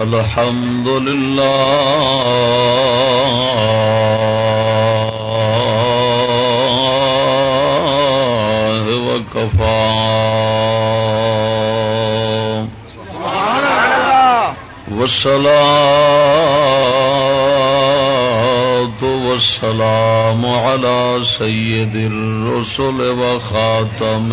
الحمد لله وكفى والصلاة والسلام على سيد الرسل وخاتم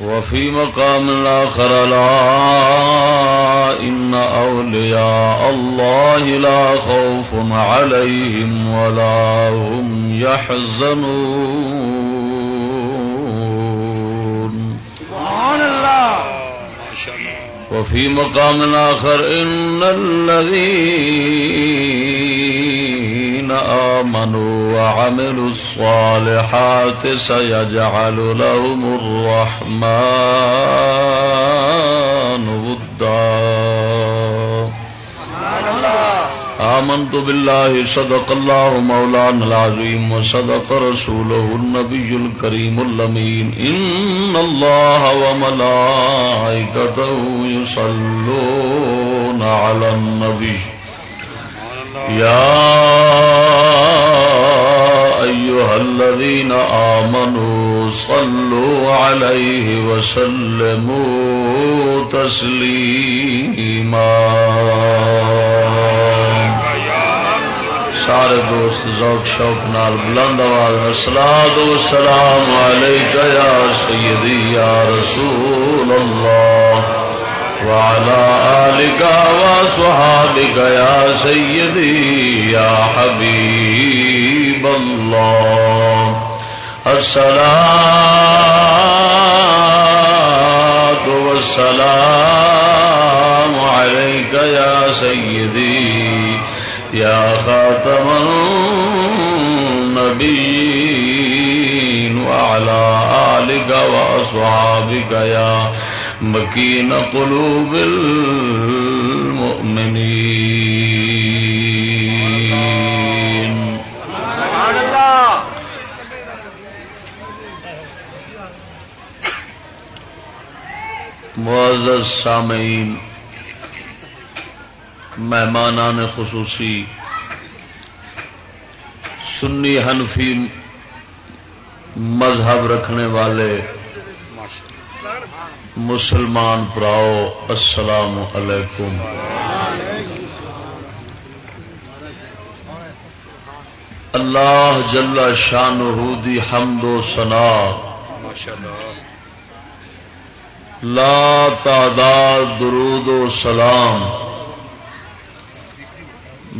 وفي مقام الآخر لا إن أولياء الله لا خوف عليهم ولا هم يحزنون. سبحان الله. وفي مقام آخر إن الذين آمنوا وعملوا الصالحات سيجعل لهم الرحمن ودا. آمنت بالله، صدق الله مولانا العظيم، وصدق رسوله النبي الكريم اللمين إن الله وملائكته يصلون على النبي. يا أيها الذين آمنوا صلوا عليه وسلموا تسليما. سارے دوست ذوق شوق نال بلند آواز سلاد و سلام علیک یا سیدی یا رسول اللہ. وعلى آلك وصحابك يا سيدي يا حبيب الله. الصلاة والسلام عليك يا سيدي يا خاتم النبيين وعلى آلك وأصحابك يا حبيب مكين قلوب المؤمنين سبحان الله معزز سامعین مہمانان خصوصی سنی حنفی مذہب رکھنے والے مسلمان پراؤ، السلام علیکم۔ اللہ جل شان دی حمد و ثنا۔ لا تعداد، درود و سلام۔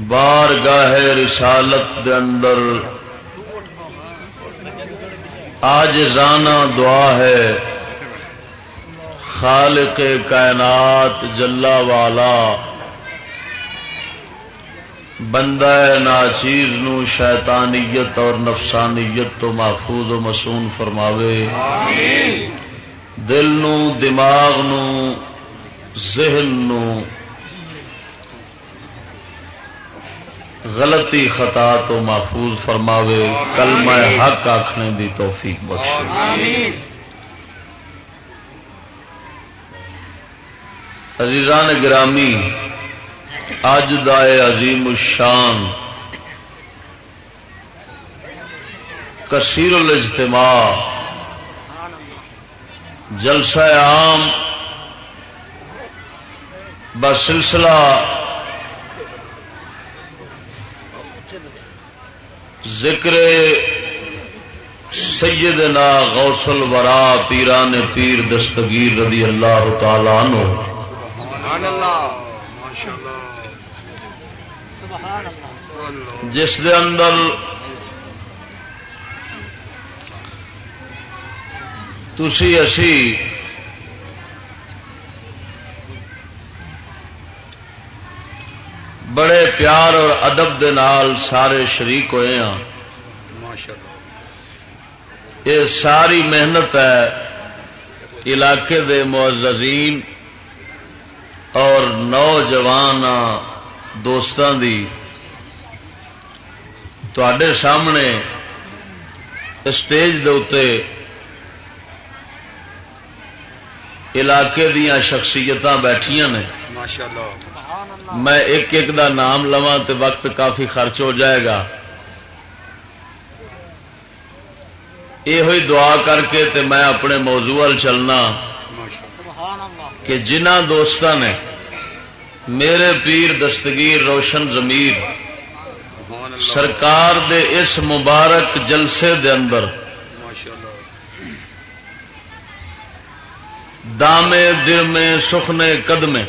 بار گاہ رسالت دے اندر آج زانا دعا ہے۔ خالق کائنات جلا والا۔ بندہ ناچیز نو شیطانیت اور نفسانیت تو محفوظ و مسون فرماوے۔ دل نو دماغ نو ذہن نو۔ غلطی خطا تو محفوظ فرماوے۔ کلمہ حق آخنے دی توفیق بخشے۔ عزیزان گرامی اج دائے عظیم الشان کثیر الاجتماع جلسہ عام بس سلسلہ ذکر سیدنا غوث الورا پیران پیر دستگیر رضی اللہ تعالی عنہ۔ جس دے اندر تسی اسی بڑے پیار اور ادب دے نال سارے شریک ہوئے ہیں یہ ساری محنت ہے علاقے دے معززین اور نوجوان دوستان دی تے سامنے اسٹیج دے علاقے دیا شخصیت بیٹھیا نے۔ میں ایک ایک دا نام لوا تو وقت کافی خرچ ہو جائے گا۔ یہ دعا کر کے تے میں اپنے موضوع چلنا۔ کہ جنہ دوست نے میرے پیر دستگیر روشن زمیر سرکار دے اس مبارک جلسے دے اندر دامے دل میں سخنے، قدمے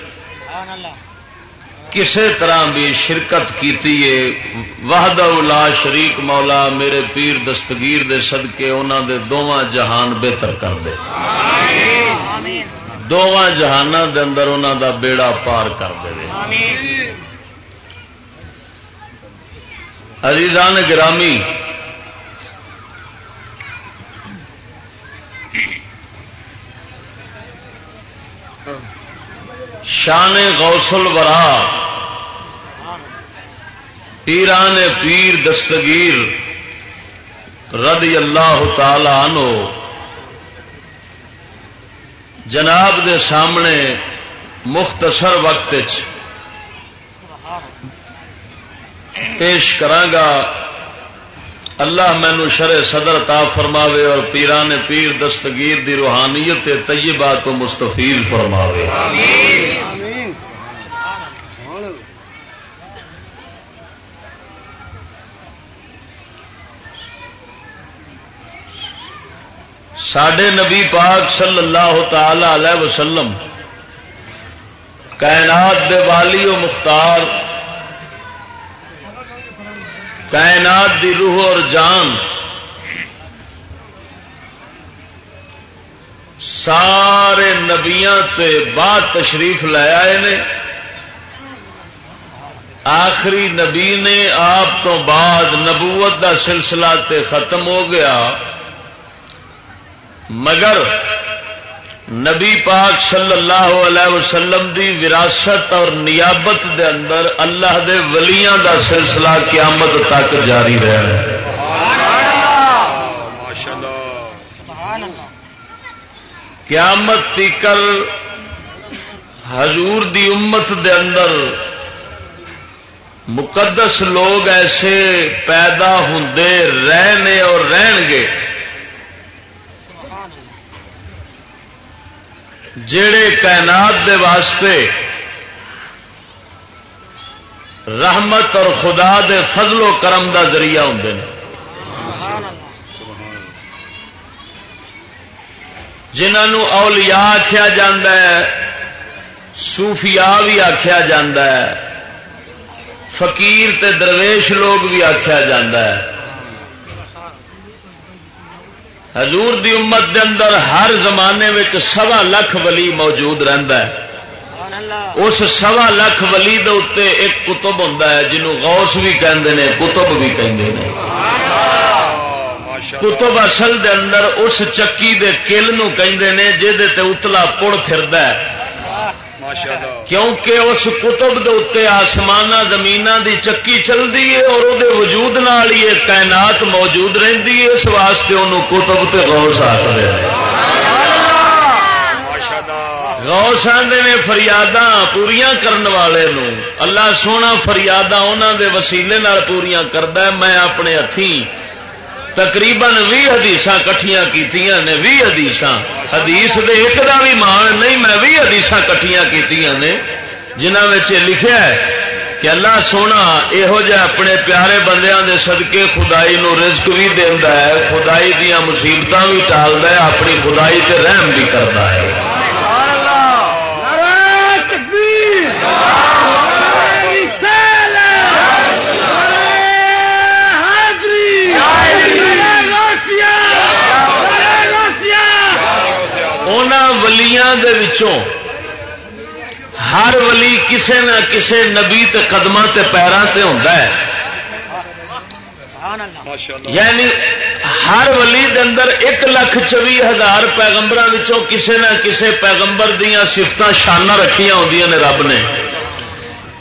کسی طرح بھی شرکت کی وحد لا شریک مولا میرے پیر دستگیر دے صدقے انہوں دے دونوں جہان بہتر کر دے۔ دونوں جہان دے اندر انہوں دا بیڑا پار کر دے عزیزان گرامی شان غوثل ورا پیران پیر دستگیر رضی اللہ تعالی عنہ جناب دے سامنے مختصر وقت پیش کرانگا۔ اللہ مینو شر صدر تا فرماوے اور پیران پیر دستگیر دی روحانیت طیبہ تو مستفیل فرماوے۔ سڈے نبی پاک صلی اللہ تعالی علیہ وسلم کائنات دے والی و مختار، کائنات دی روح اور جان، سارے نبیا بعد تشریف لے آئے نے۔ آخری نبی نے آپ تو بعد نبوت دا سلسلہ تے ختم ہو گیا۔ مگر نبی پاک صلی اللہ علیہ وسلم دی وراثت اور نیابت دے اندر اللہ دے ولیاں دا سلسلہ قیامت تک جاری رہا قیامت تیکل حضور دی امت دے اندر مقدس لوگ ایسے پیدا ہوں رہنے اور رہن گے۔ جڑے کائنات دے واسطے رحمت اور خدا دے فضل و کرم دا ذریعہ ہوں جنہوں اولیاء آخیا جا سوفیا بھی آخیا جا فقیر تے درویش لوگ بھی آخیا جا حضور دی امت دے اندر ہر زمانے میں سوا لکھ ولی موجود رہندا ہے۔ اس سوا لکھ ولی دے اتنے ایک کتب ہوں جنہوں غوث بھی کہندے نے کتب بھی کہندے نے۔ کتب اصل دے اندر اس چکی دے کل نو کہندے نے جہدے تے اتلا پڑ پھردا ہے۔ کیونکہ اس کتب دے اتنے آسمان زمین دی چکی چلتی ہے اور وہ وجود نال ہی کائنات موجود رہتی ہے اس واسطے انہوں کتب تے غوث آخر غوث آدھے نے فریاداں پوریا کرنے والے نو۔ اللہ سونا فریاداں انہوں دے وسیلے پوریا کرتا ہے میں اپنے ہاتھی تقریباً بھی حدیث کٹھیاں کی بھی حدیث حدیث دے ایک دا بھی مان نہیں، میں بھی حدیث کٹھیاں کی جنہوں لکھیا ہے کہ اللہ سونا یہو جہ اپنے پیارے بندیاں دے صدقے خدائی نو رزق بھی دینا ہے، خدائی دیا مصیبت بھی ٹالتا ہے، اپنی خدائی تے رحم بھی کرتا ہے۔ ولیاں دے وچوں ہر ولی کسے نہ کسے نبی تے قدمہ تے پیران تے ہوتا ہے۔ یعنی ہر ولی دے اندر ایک لاکھ چوی ہزار پیغمبر کسے نہ کسے پیغمبر دیا سفت شانہ رکھیا ہوں نے رب نے۔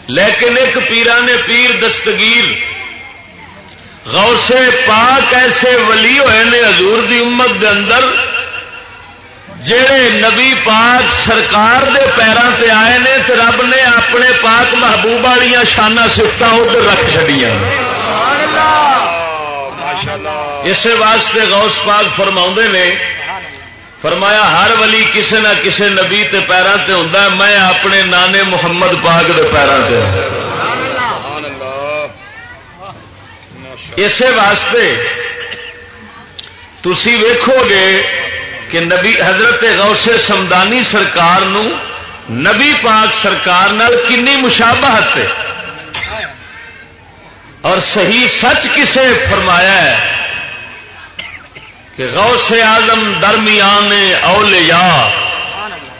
لیکن ایک پیرا نے پیر دستگیر غوث پاک ایسے ولی ہوئے نے حضور دی امت دے اندر جڑے نبی پاک سرکار دے پیروں تے آئے نے تو رب نے اپنے پاک محبوب والی شانہ سفت ادھر رکھ چڑیا اس واسطے غوث پاک فرما نے فرمایا ہر ولی کسے نہ کسے نبی تے پیروں تے ہوں میں اپنے نانے محمد پاک دے پیروں تے اسی واسطے تھی ویکھو گے کہ نبی حضرت غوث سمدانی سرکار نو نبی پاک سرکار نال کنی مشابہت ہے۔ اور صحیح سچ کسے فرمایا ہے کہ غوث آزم درمیان اولیاء،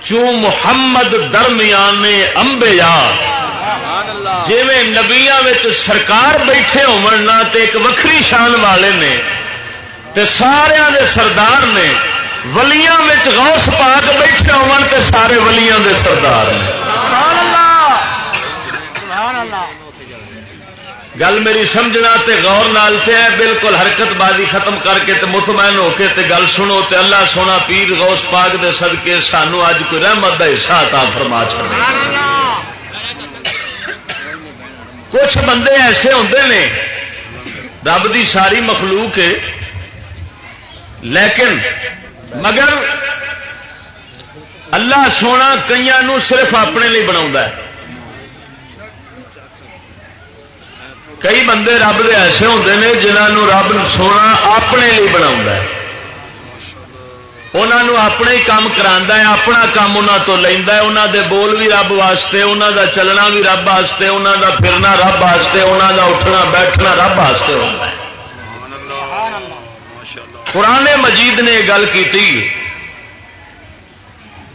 چوں محمد درمیان امبیا جی نبیا سرکار بیٹھے ہونا تے ایک وکری شان والے نے تے سارے دے سردار نے ولیاں غوث پاک بیٹھے ہون تے سارے ولیاں دے سردار گل میری سمجھنا تے غور نال تے ہے بالکل حرکت بازی ختم کر کے تے مطمئن ہو کے تے گل سنو تے اللہ سونا پیر غوث پاک دے صدقے سانو اج کوئی رحمت دا حصہ عطا فرما چھڑے کچھ بندے ایسے ہوندے نے رب دی ساری مخلوق ہے لیکن مگر اللہ سونا کئی صرف اپنے لیے بنا کئی بندے رب دے ایسے ہوتے ہیں جنہوں رب سونا اپنے لیے بنا انہوں اپنے ہی کام کرا ہے، اپنا کام انہوں تو لینا انہوں دے بول بھی رب واسطے انہوں دا چلنا بھی رب واسطے انہوں دا پھرنا رب واسطے انہوں دا اٹھنا بیٹھنا رب واسطے ہوتا ہے۔ قرآن مجید نے گل کی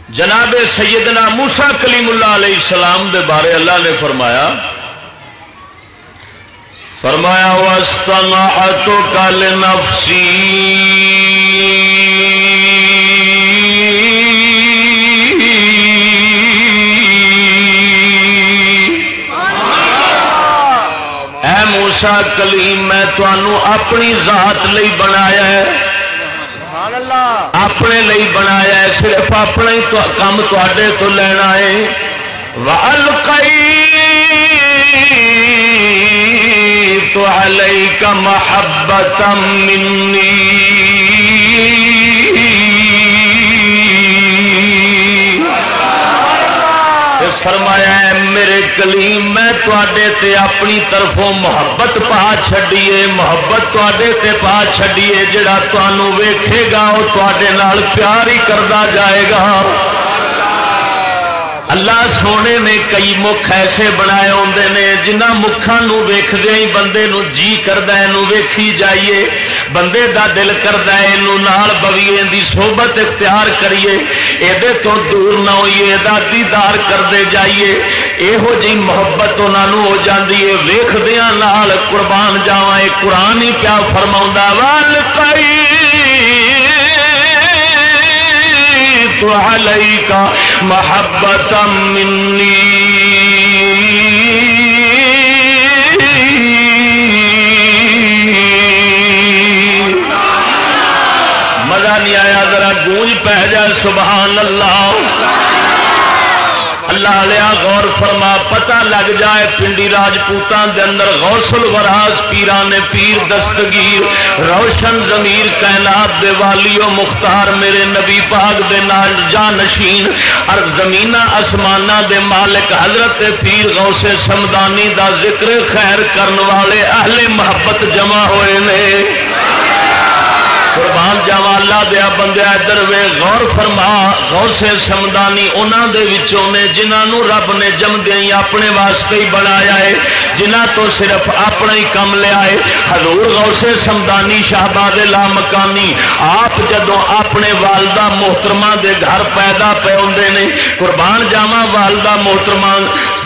جناب سیدنا موسا کلیم اللہ علیہ السلام دے بارے اللہ نے فرمایا فرمایا وسطنا تو کل نفسی موسا کلیم، میں تنوع اپنی ذات لئی بنایا ہے۔ اپنے لئی بنایا ہے صرف اپنا ہی تو کام تے تو لینا ہے۔ وال تو کا محبت منی فرمایا ہے میرے کلیم، میں تے اپنی طرفوں محبت پا چڈیے محبت تے پا چڈیے جڑا تنوع ویکھے گا وہ تے پیار ہی کرتا جائے گا۔ اللہ سونے نے کئی مکھ ایسے بنائے ہوتے ہیں جنہ مکھان ویخد ہی بندے نو جی کرتا ہے، نو ویکھی جائیے۔ بندے دا دل کرتا ہے نو نال بویے دی صحبت اختیار کریے۔ یہ تو دور نہ ہوئیے یہ دیدار کرتے جائیے۔ یہو جی محبت انہوں ہو جاتی ہے۔ ویخدیا نال قربان جاوا قرآن ہی کیا فرما وال کا محبت منی مزہ نہیں آیا ذرا گونج پہ جائے سبحان اللہ. اللہ لیا غور فرما پتا لگ جائے پنڈی راجپوتان دے اندر غوث الوراز پیران پیر دستگیر، روشن ضمیر کائنات دے والیو مختار میرے نبی پاک دے نال جانشین، اور زمین آسمانہ دے مالک حضرت پیر غوث سمدانی دا ذکر خیر کرن والے اہل محبت جمع ہوئے نے۔ قربان جاوا اللہ دیا بندیا ادھر وے، غور فرما، غور سے سمدانی انہوں دے وچوں نے جنہوں رب نے جمدے ہی اپنے واسطے ہی بنایا ہے جنہ تو صرف اپنا ہی کم لیا ہے۔ حضور غور سے سمدانی شہباد لا مکانی، آپ جدو اپنے والدہ محترمہ دے گھر پیدا پے ہوندے نے، قربان جاوا والدہ محترمہ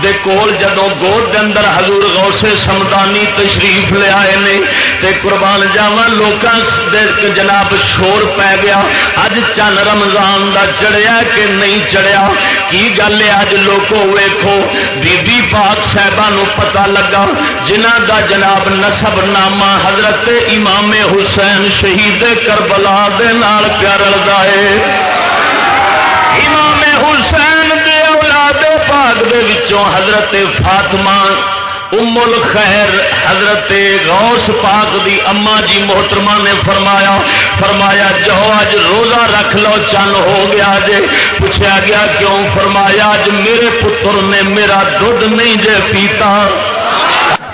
دے کول جدو گود دے اندر حضور غور سے سمدانی تشریف لے آئے نے، تے قربان جاوا لوکاں دے جناب شور پی گیا۔ اج چن رمضان دا چڑھیا کہ نہیں چڑھیا؟ کی گل ہے اج لوگوں ویکو بی بی پاک صاحبہ نو پتا لگا، جنہ دا جناب نسب نامہ حضرت امام حسین شہید کربلا دے نال پیار ہے۔ امام حسین دے اولاد پاک دے وچوں حضرت فاطمہ ام الخیر حضرت غوث پاک دی اما جی محترمہ نے فرمایا فرمایا، جاؤ اج روزہ رکھ لو چن ہو گیا جے۔ پوچھا گیا، کیوں؟ فرمایا اج میرے پتر نے میرا دھد نہیں جے پیتا۔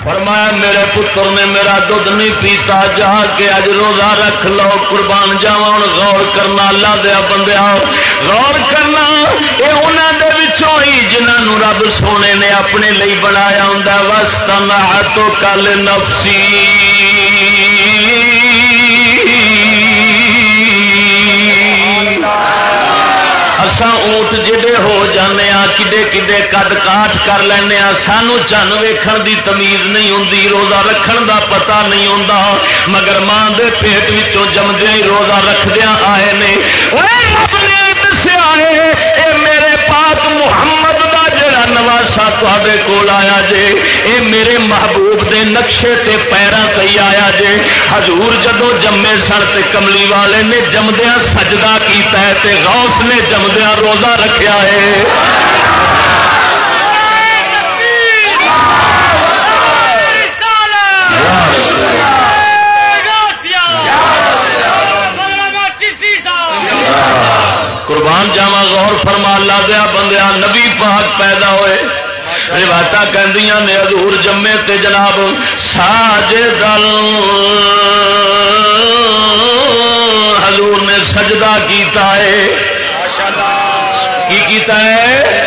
فرمایا، میرے پتر نے میرا دھد نہیں پیتا، جا کے اج روزہ رکھ لو، قربان جاوا ہوں غور کرنا، اللہ دیا بندیا غور کرنا یہ انہوں دے ہی جنہوں رب سونے نے اپنے لیے بنایا ہوں وسط تو کل نفسی اسا اونٹ جڑے ہو جانے کڈے کڈے کد کاٹ کر لینا سانو چن ویکھن دی تمیز نہیں ہوں روزہ رکھن دا پتا نہیں ہوں مگر ماں دے پیٹ وچوں جمدے ہی روزہ رکھدیاں آئے نے دسیا واسا تے کول آیا جے۔ اے میرے محبوب دے نقشے تے پیروں تے آیا جے۔ حضور جدو جمے سن تے کملی والے نے جمدیا سجدہ کیتا ہے تے غوث نے جمدیا روزہ رکھیا ہے۔ غور فرما لا دیا بندیا نبی پاک پیدا ہوئے۔ روایت کہ نے ادور جمے تے جناب ساج دل حضور نے سجدہ کیتا ہے۔ کی کیتا ہے؟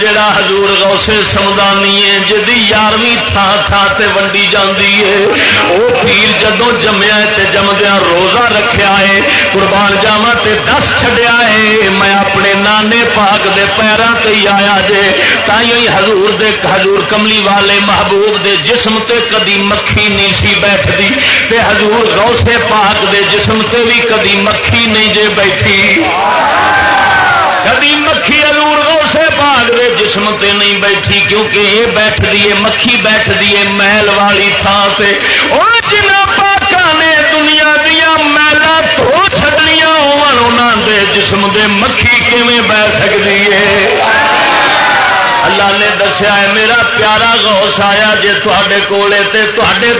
جڑا حضور غوث سمدانی ہے، جدی یارویں تھان تھان تے ونڈی جاندی ہے وہ پیر جدو جمیا تے جمدیا روزہ رکھیا ہے، قربان جاوا تے دس چھڈیا ہے، میں اپنے نانے پاک دے پیروں تے آیا جے تائیں حضور دے، حضور کملی والے محبوب دے جسم تے کدی مکھی نہیں سی بیٹھتی تے حضور غوث پاک دے جسم تے بھی کدی مکھی نہیں جے بیٹھی۔ کدی مکھی ادور اسے باغ دے جسم تے نہیں بیٹھی، کیونکہ یہ بیٹھ دیے مکھی بیٹھ دیے محل والی تھان سے اور جنہ پاکا نے دنیا دیا محلہ تو چڈنیا ہو جسم دے مکھی کیویں بہ سکتی ہے؟ اللہ نے دسیا ہے، میرا پیارا گوس آیا جی تے کولے تے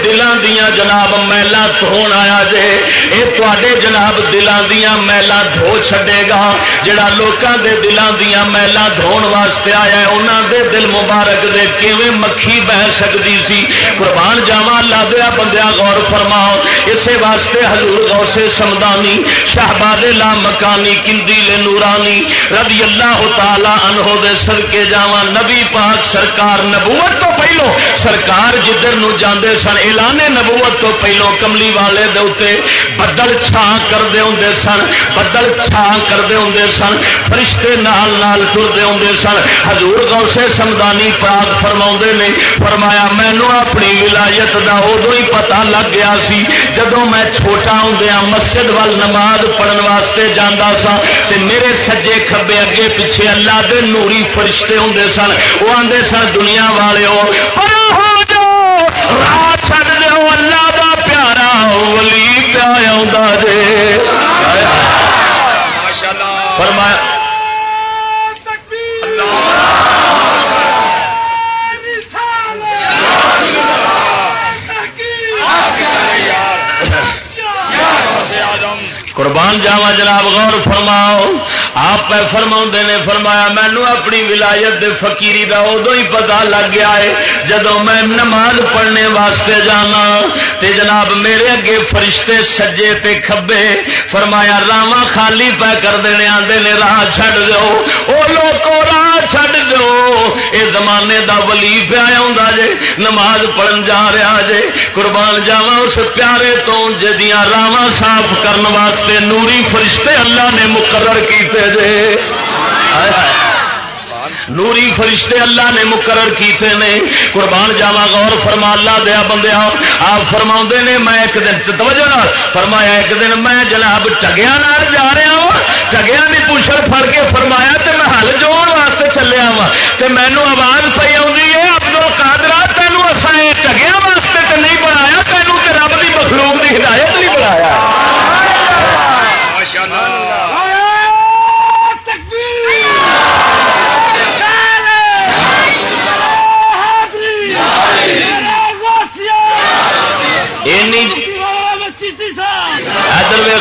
دلان دیا جناب محلہ دھو آیا جے یہ تے جناب دلان دیا محلہ دھو چھڈے گا جڑا لوکاں دے دلان دیا محلہ دھون واسطے آیا ہے دے دل مبارک دے کیویں مکھی بہ سکتی سی؟ قربان جاوا اللہ دیا بندیا غور فرماؤ۔ اسی واسطے حضور غور سے سمدانی شہباد لا مکانی کندی لے نورانی رضی اللہ تعالی عنہ دے سڑکے جاوا نبی پاک سرکار نبوت تو پہلو، سرکار جدھر نو جاندے سن، اعلان نبوت تو پہلو کملی والے دے اتے بدل چھان کرتے ہوں سن، بدل چھان کرتے ہوں سن، فرشتے نال نال ٹرتے ہوں سن۔ حضور گو سے سمدانی پاک فرما نے، فرمایا، مینو اپنی ولایت دا ادو ہی پتا لگ گیا سی جدو میں چھوٹا ہوں مسجد وال نماز پڑھن واسطے جانا سا، تے میرے سجے کھبے اگے پیچھے اللہ دے نوری فرشتے ہوں سن۔ وہ آدھے سن دنیا والے ہو پر ہو جاؤ راہ چڑھ دو اللہ دا پیارا ولی پیا جے۔ قربان جاوا جناب، غور فرماؤ۔ آپ فرما نے فرمایا مینو اپنی ولایت دے فقیری دا ادو ہی پتا لگ گیا ہے۔ جدو میں نماز پڑھنے واسطے جانا تے جناب میرے اگے فرشتے سجے تے کھبے، فرمایا راوا خالی پہ کر دینے آدھے نے راہ چھڈ دو او لوگو راہ چھڈ دو اے زمانے دا ولی پیا جے، نماز پڑھن جا رہا جے۔ قربان جاوا اس پیارے تو جدیاں راوا صاف کرنے واسطے نوری فرشتے اللہ نے مقرر کیتے دے نوری فرشتے اللہ نے مقرر کیتے نے۔ قربان جاوا غور فرما اللہ دیا بندیا آپ فرما نے میں ایک دن توجہ فرمایا ایک دن میں جناب ٹگیا جا رہا ہوں ٹگیا نے پوچھر پڑ کے فرمایا تو میں ہل جوڑ واسطے چلیا وا تو مینو آواز پی آئی ہے ابدل کادرا تینوں اصا ٹگیا واسطے تو نہیں بنایا تینوں تو رب کی مخلوق کی ہدایت نہیں بنایا۔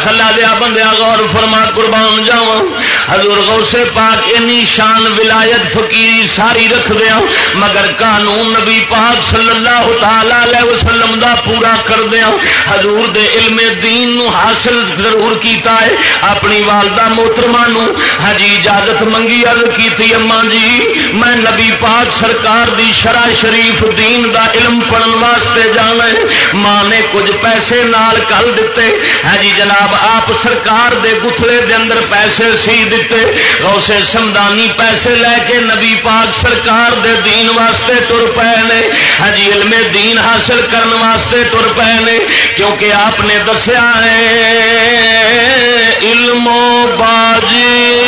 خلا دیا بندیا غور فرما قربان جاؤں۔ حضور غوث پاک اینی شان ولایت فقیری ساری رکھ دیا، مگر قانون نبی پاک صلی اللہ تعالی وسلم دا پورا کر دیا۔ حضور دے علم دین نو حاصل ضرور کیتا ہے۔ اپنی والدہ محترمہ نو ہجی اجازت منگی، عرض کی تھی اما جی میں نبی پاک سرکار دی شرع شریف دین دا علم پڑھن واسطے جانا ہے۔ ماں نے کچھ پیسے نال کل دیتے۔ ہاں جی جناب، آپ سرکار دے گتھلے دے اندر پیسے سی دے دیتے، غوث سمدانی پیسے لے کے نبی پاک سرکار دے دین واسطے تر پے نے۔ ہاں جی، علم دین حاصل کرن واسطے تر پے نے، کیونکہ آپ نے دسیا ہے علم و باجی۔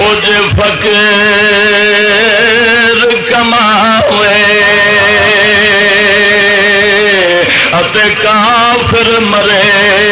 اج فقیر کافر مرے۔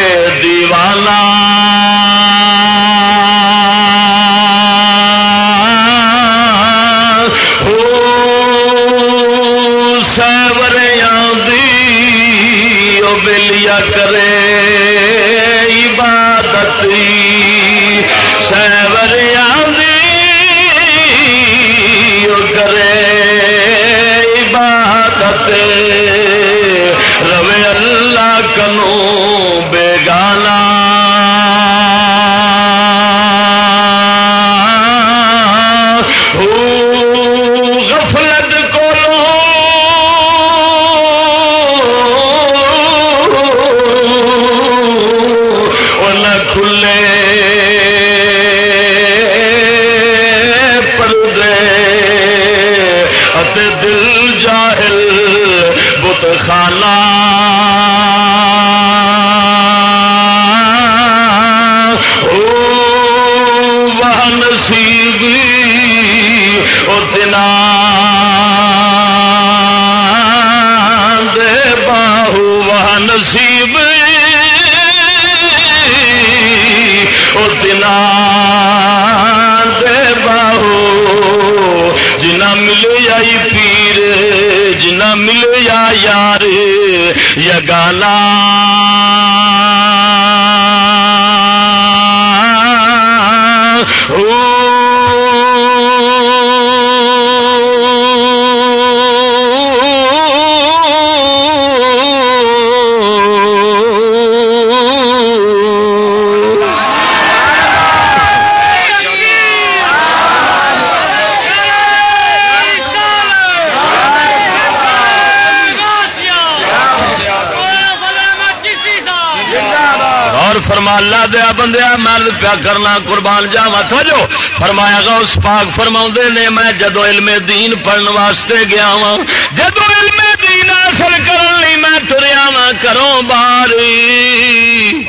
دیا بندیا مرد پیا کرنا، قربان جاوا جو فرمایا گا، اس پاک فرما نے، میں جدو علم دین پڑھن واسطے گیا وا جدو علم دین حاصل کرنے میں تریا ہاں، وا کروں باری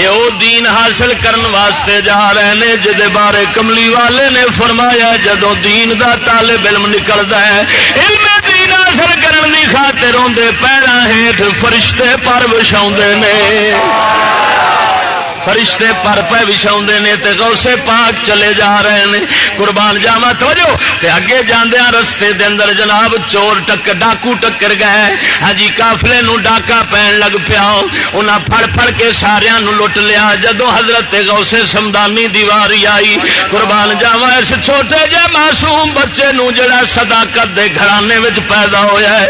او دین حاصل کرن واسطے جا رہے ہیں جہد بارے کملی والے نے فرمایا، جدو دین دا طالب علم نکلتا ہے، علم دین حاصل کرنے کی خاطر روندے پیرا ہیٹ فرشتے پر وچھا نے۔ فرشتے پر پہ بچھا نے تے غوثے پاک چلے جا رہے ہیں قربان جاوا توجہ! تے اگے جاندیا رستے دے اندر جناب چور ٹک ڈاکو ٹکر گئے ہاں جی کافلے نو ڈاکا پین لگ پیا۔ انہاں پھڑ پھڑ کے سارا لٹ لیا۔ جدو حضرت غوثے سمدانی دیواری آئی، قربان جاوا اس چھوٹے جے معصوم بچے نو جڑا صداقت دے گھرانے وچ پیدا ہویا ہے۔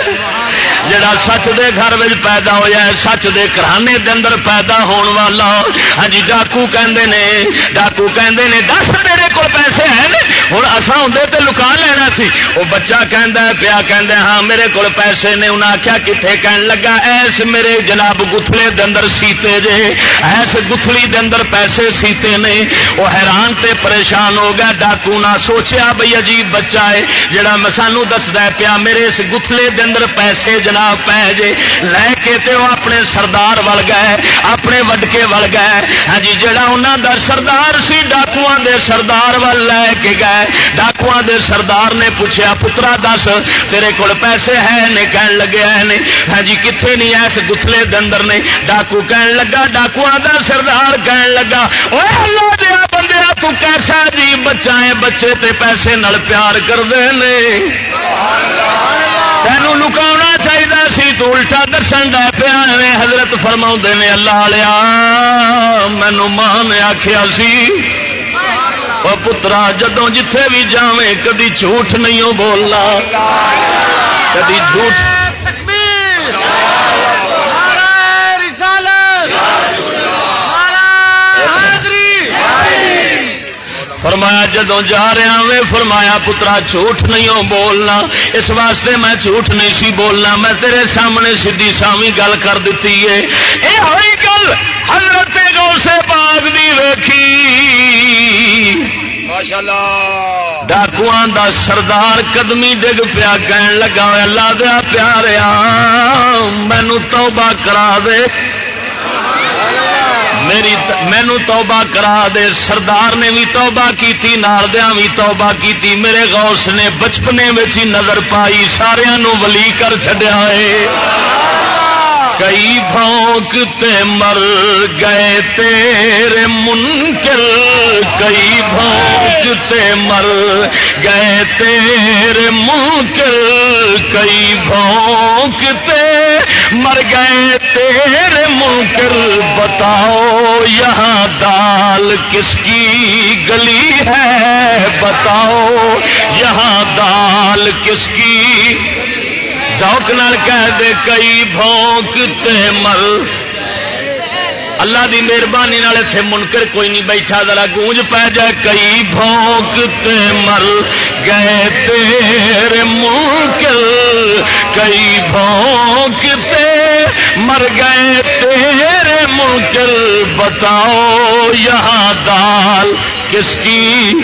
جڑا سچ دے گھر وچ پیدا ہویا ہے، سچ دے گھرانے دے اندر پیدا ہون والا۔ ہاں جی ڈاکو کہندے نے، ڈاکو کہندے نے، دس میرے کو پیسے ہیں۔ ہوں اصا ہوں تو لکا لینا سی۔ وہ بچہ کہندا ہے، پیا کہندا ہاں میرے کو پیسے نے۔ انہیں آخیا کتنے کہن لگا؟ ایس میرے جناب گتھلے دندر سیتے جے۔ ایس گتھلی دندر پیسے سیتے نے۔ وہ حیران تے پریشان ہو گیا۔ ڈاکو نہ سوچیا بھائی عجیب بچہ ہے، جڑا سانو دستا پیا میرے اس گتھلے دندر پیسے جناب پہ جے لے کے تے وہ اپنے سردار وڑ گئے اپنے وڈکے وڑ گئے۔ ہاں جی جڑا انہوں دا سردار سی ڈاکو دے سردار وال لے کے گئے۔ ڈاکو دے سردار نے پوچھا پترا دس تیرے کول پیسے ہے نے؟ کہن لگے ہے ہاں جی کتنے نہیں ایس گتلے دندر نے؟ ڈاکو کہن لگا ڈاکو دا سردار کہن لگا وہ اللہ دیا بندے تو کیسا جی بچہ ہے بچے تے پیسے نال پیار کر دے تینوں لکاؤنا چاہیے سی تو الٹا دسن ڈا پیا حضرت فرما نے، اللہ لیا مینو ماں نے آخیا سی، وہ پترا جدو جتھے بھی جاویں کدی جھوٹ نہیں بولنا، کدی جھوٹ فرمایا جدو جا رہا وے فرمایا پترا جھوٹ نہیں بولنا۔ اس واسطے میں جھوٹ نہیں سی بولنا میں تیرے سامنے سیدھی سامی گل کر دیتی ہے۔ اے ہوئی گل حضرت گوسے باغ دی ویکھی۔ ڈاکو دا سردار قدمی ڈگ پیا کہن لگا اللہ دیا پیاریا مینو توبہ کرا دے۔ میری مینو توبہ کرا دے، سردار نے بھی توبہ کی ناردیا بھی توبہ کی میرے غوث نے بچپنے میں ہی نظر پائی سارا ولی کر چڈیا ہے۔ کئی بھونکتے مر گئے تیرے منکر، کئی بھونکتے مر گئے تیرے منکر، کئی بھونکتے مر گئے تیرے منکر، بتاؤ یہاں دال کس کی گلی ہے؟ بتاؤ یہاں دال کس کی؟ شوق نال کہہ دے، کئی بھونکتے مل اللہ دی مہربانی اتنے منکر کوئی نہیں بیٹھا، ذرا گونج پہ جائے کئی بھونکتے مر گئے تیرے منکر، کئی بھونکتے مر گئے تیرے منکر۔ بتاؤ یہاں دال کس کی؟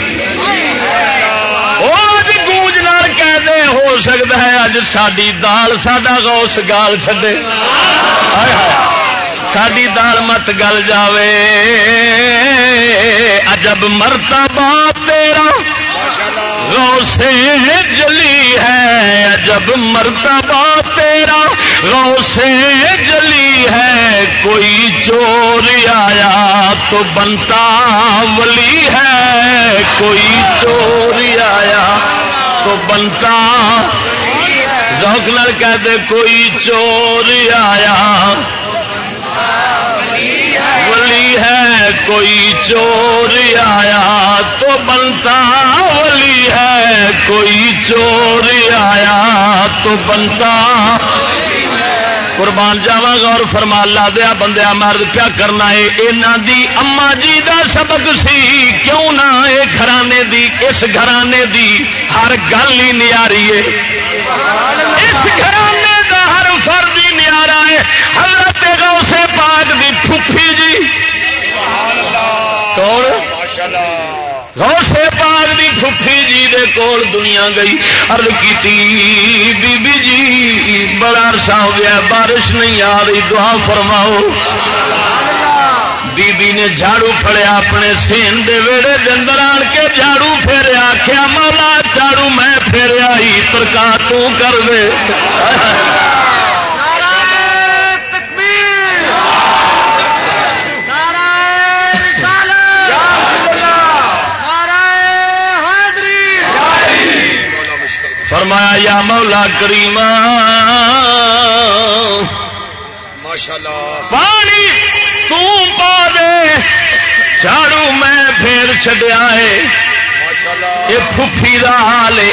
ہو سکتا ہے اج ساری دال، ساڈا گوس گال چڈے ساری دال مت گل جاوے۔ اجب مرتا تیرا روسے جلی ہے۔ جب مرتبہ تیرا روسے جلی ہے۔ کوئی چور آیا تو بنتا ولی ہے۔ کوئی چور آیا تو بنتا ذوق لڑ کہہ دے، کوئی چور آیا ہے کوئی چور آیا تو بنتا ولی ہے، کوئی چور آیا تو بنتا قربان جاوا گور فرما لا دیا بندیا مرد پیا کرنا ہے؟ یہاں دی اما جی دا سبق سی، کیوں نہ اے گھرانے دی، اس گھرانے دی ہر گل ہی نیاری ہے۔ اس گھرانے دا ہر فرد ہی نیارا ہے۔ حضرت غوث پاک دی پھوپھی جی کون؟ غوث پاک دی پھپھی جی دے کول دنیا گئی ارد کی بی بی جی بڑا عرصہ ہو گیا بارش نہیں آ رہی دعا فرماؤ. بی بی نے جھاڑو پھڑیا اپنے سین دے ویڑے دے اندر آن کے جھاڑو پھیرے آخیا مولا جھاڑو میں پھیریا ہی ترکا تو کر دے. یا مولا کریم پانی پا دے جھاڑو میں پھر چڈیا ہے۔ یہ پھوپھی کا حال ہے۔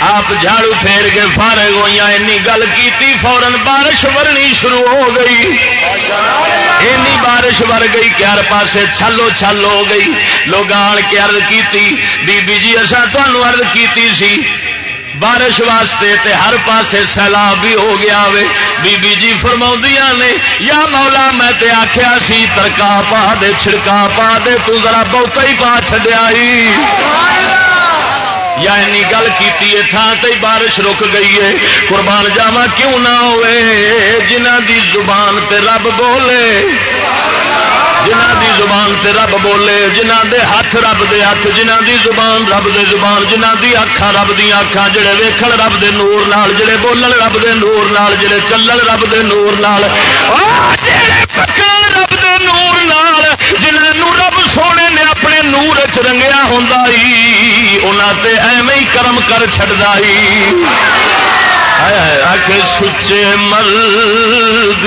آپ جھاڑو پھیر کے فارغ ہوئی این گل کی فورن بارش ورنی شروع ہو گئی۔ این بارش ور گئی کہ ہر پاسے چھلو چھل ہو گئی۔ لوگ آن کے ارد کی بی بی جی اصا تمہوں سی بارش واسطے تے ہر پاسے سیلاب بھی ہو گیا وے۔ بی بی جی فرما نے، یا مولا میں تے آخیا سی ترکا پا دے، چھڑکا پا دے، تو ذرا بہت ہی پا چڈیا یا اینی گل کی تھان تے بارش رک گئی ہے۔ قربان جاوا کیوں نہ ہوئے؟ جنہ دی زبان تے رب بولے۔ جنہ دی زبان تے رب بولے جنہ دے ہاتھ رب دے ہاتھ جنہ دی زبان رب دے زبان جنہ دی اکھا رب دی اکھا جڑے ویکھن رب دے نور نال، جڑے بولن رب دے نور نال، جڑے چلن رب دے نور نال۔ جڑے پکن رب دے نور نال جنہوں رب سونے نے اپنے نور چ رنگیا ہوں تے ایویں ہی کرم کر چڑھتا سچے مرد۔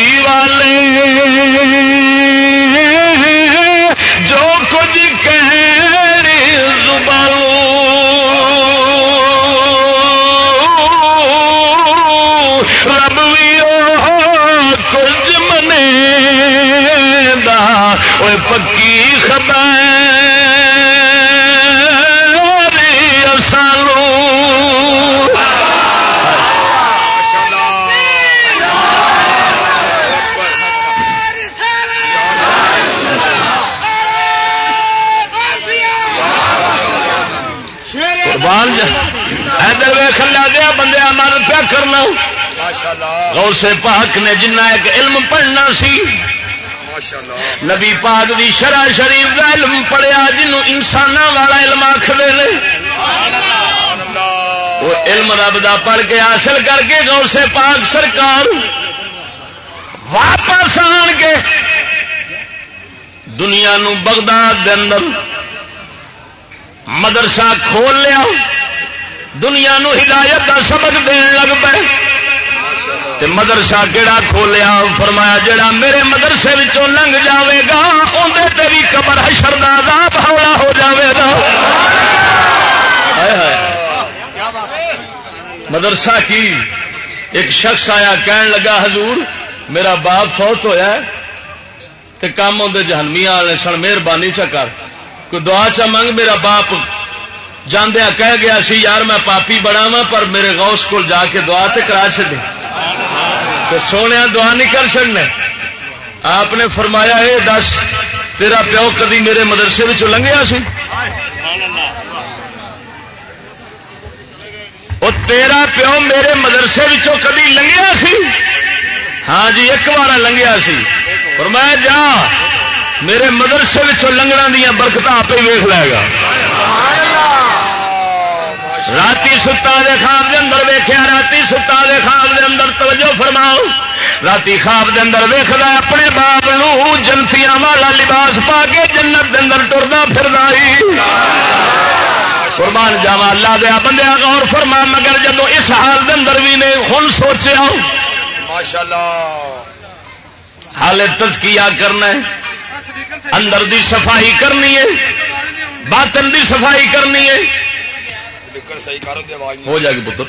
غوث پاک نے جنہ ایک علم پڑھنا سی، نبی پاک دی شرح شریف کا علم پڑھیا جنوں انسان والا علم آخر وہ علم رب دا پڑھ کے حاصل کر کے غوث پاک سرکار واپس آن کے دنیا نو بغداد دے اندر مدرسہ کھول لیا۔ دنیا نو ہدایت کا سبق دین لگ پے مدرسہ کہڑا کھولیا؟ فرمایا، جڑا میرے مدرسے لنگ جاوے گا اندر بھی قبر حشر دا عذاب ہولا ہو جاوے گا مدرسہ کی ایک شخص آیا، کہن لگا، حضور، میرا باپ فوت ہویا ہے تے کام اندر جہنمی والے سن، مہربانی چکر کوئی دعا چا منگ؟ میرا باپ جاندیا کہہ گیا سی، یار میں پاپی بڑا وا پر میرے غوث کو جا کے دعا تے کرا چڈے تو سونے دعا نہیں کر چڑنے آپ نے فرمایا، اے دس، تیرا پیو کدی میرے مدرسے لنگیا سی؟ وہ تیرا پیو میرے مدرسے کدی لنگیا سی؟ ہاں جی ایک بار لنگیا سی۔ فرمایا، جا، میرے مدرسے لنگنا دیا برکت آپ ہی ویخ لے گا۔ رات ستا دے خواب دے اندر ویخیا رات ستا دے خواب دے اندر توجہ فرماؤ۔ رات خواب دے اندر ویخلا اپنے باپ نو جنتیاں والا لباس پا کے جنت دے اندر ٹردا پھر قربان جاوا اللہ دیا بندیا غور فرما، مگر جب اس حال دے اندر بھی نے ہوں سوچیا حال تزکیہ کرنا ہے۔ اندر دی صفائی کرنی ہے، باطن دی صفائی کرنی ہے۔ ہو جائے گی پتر۔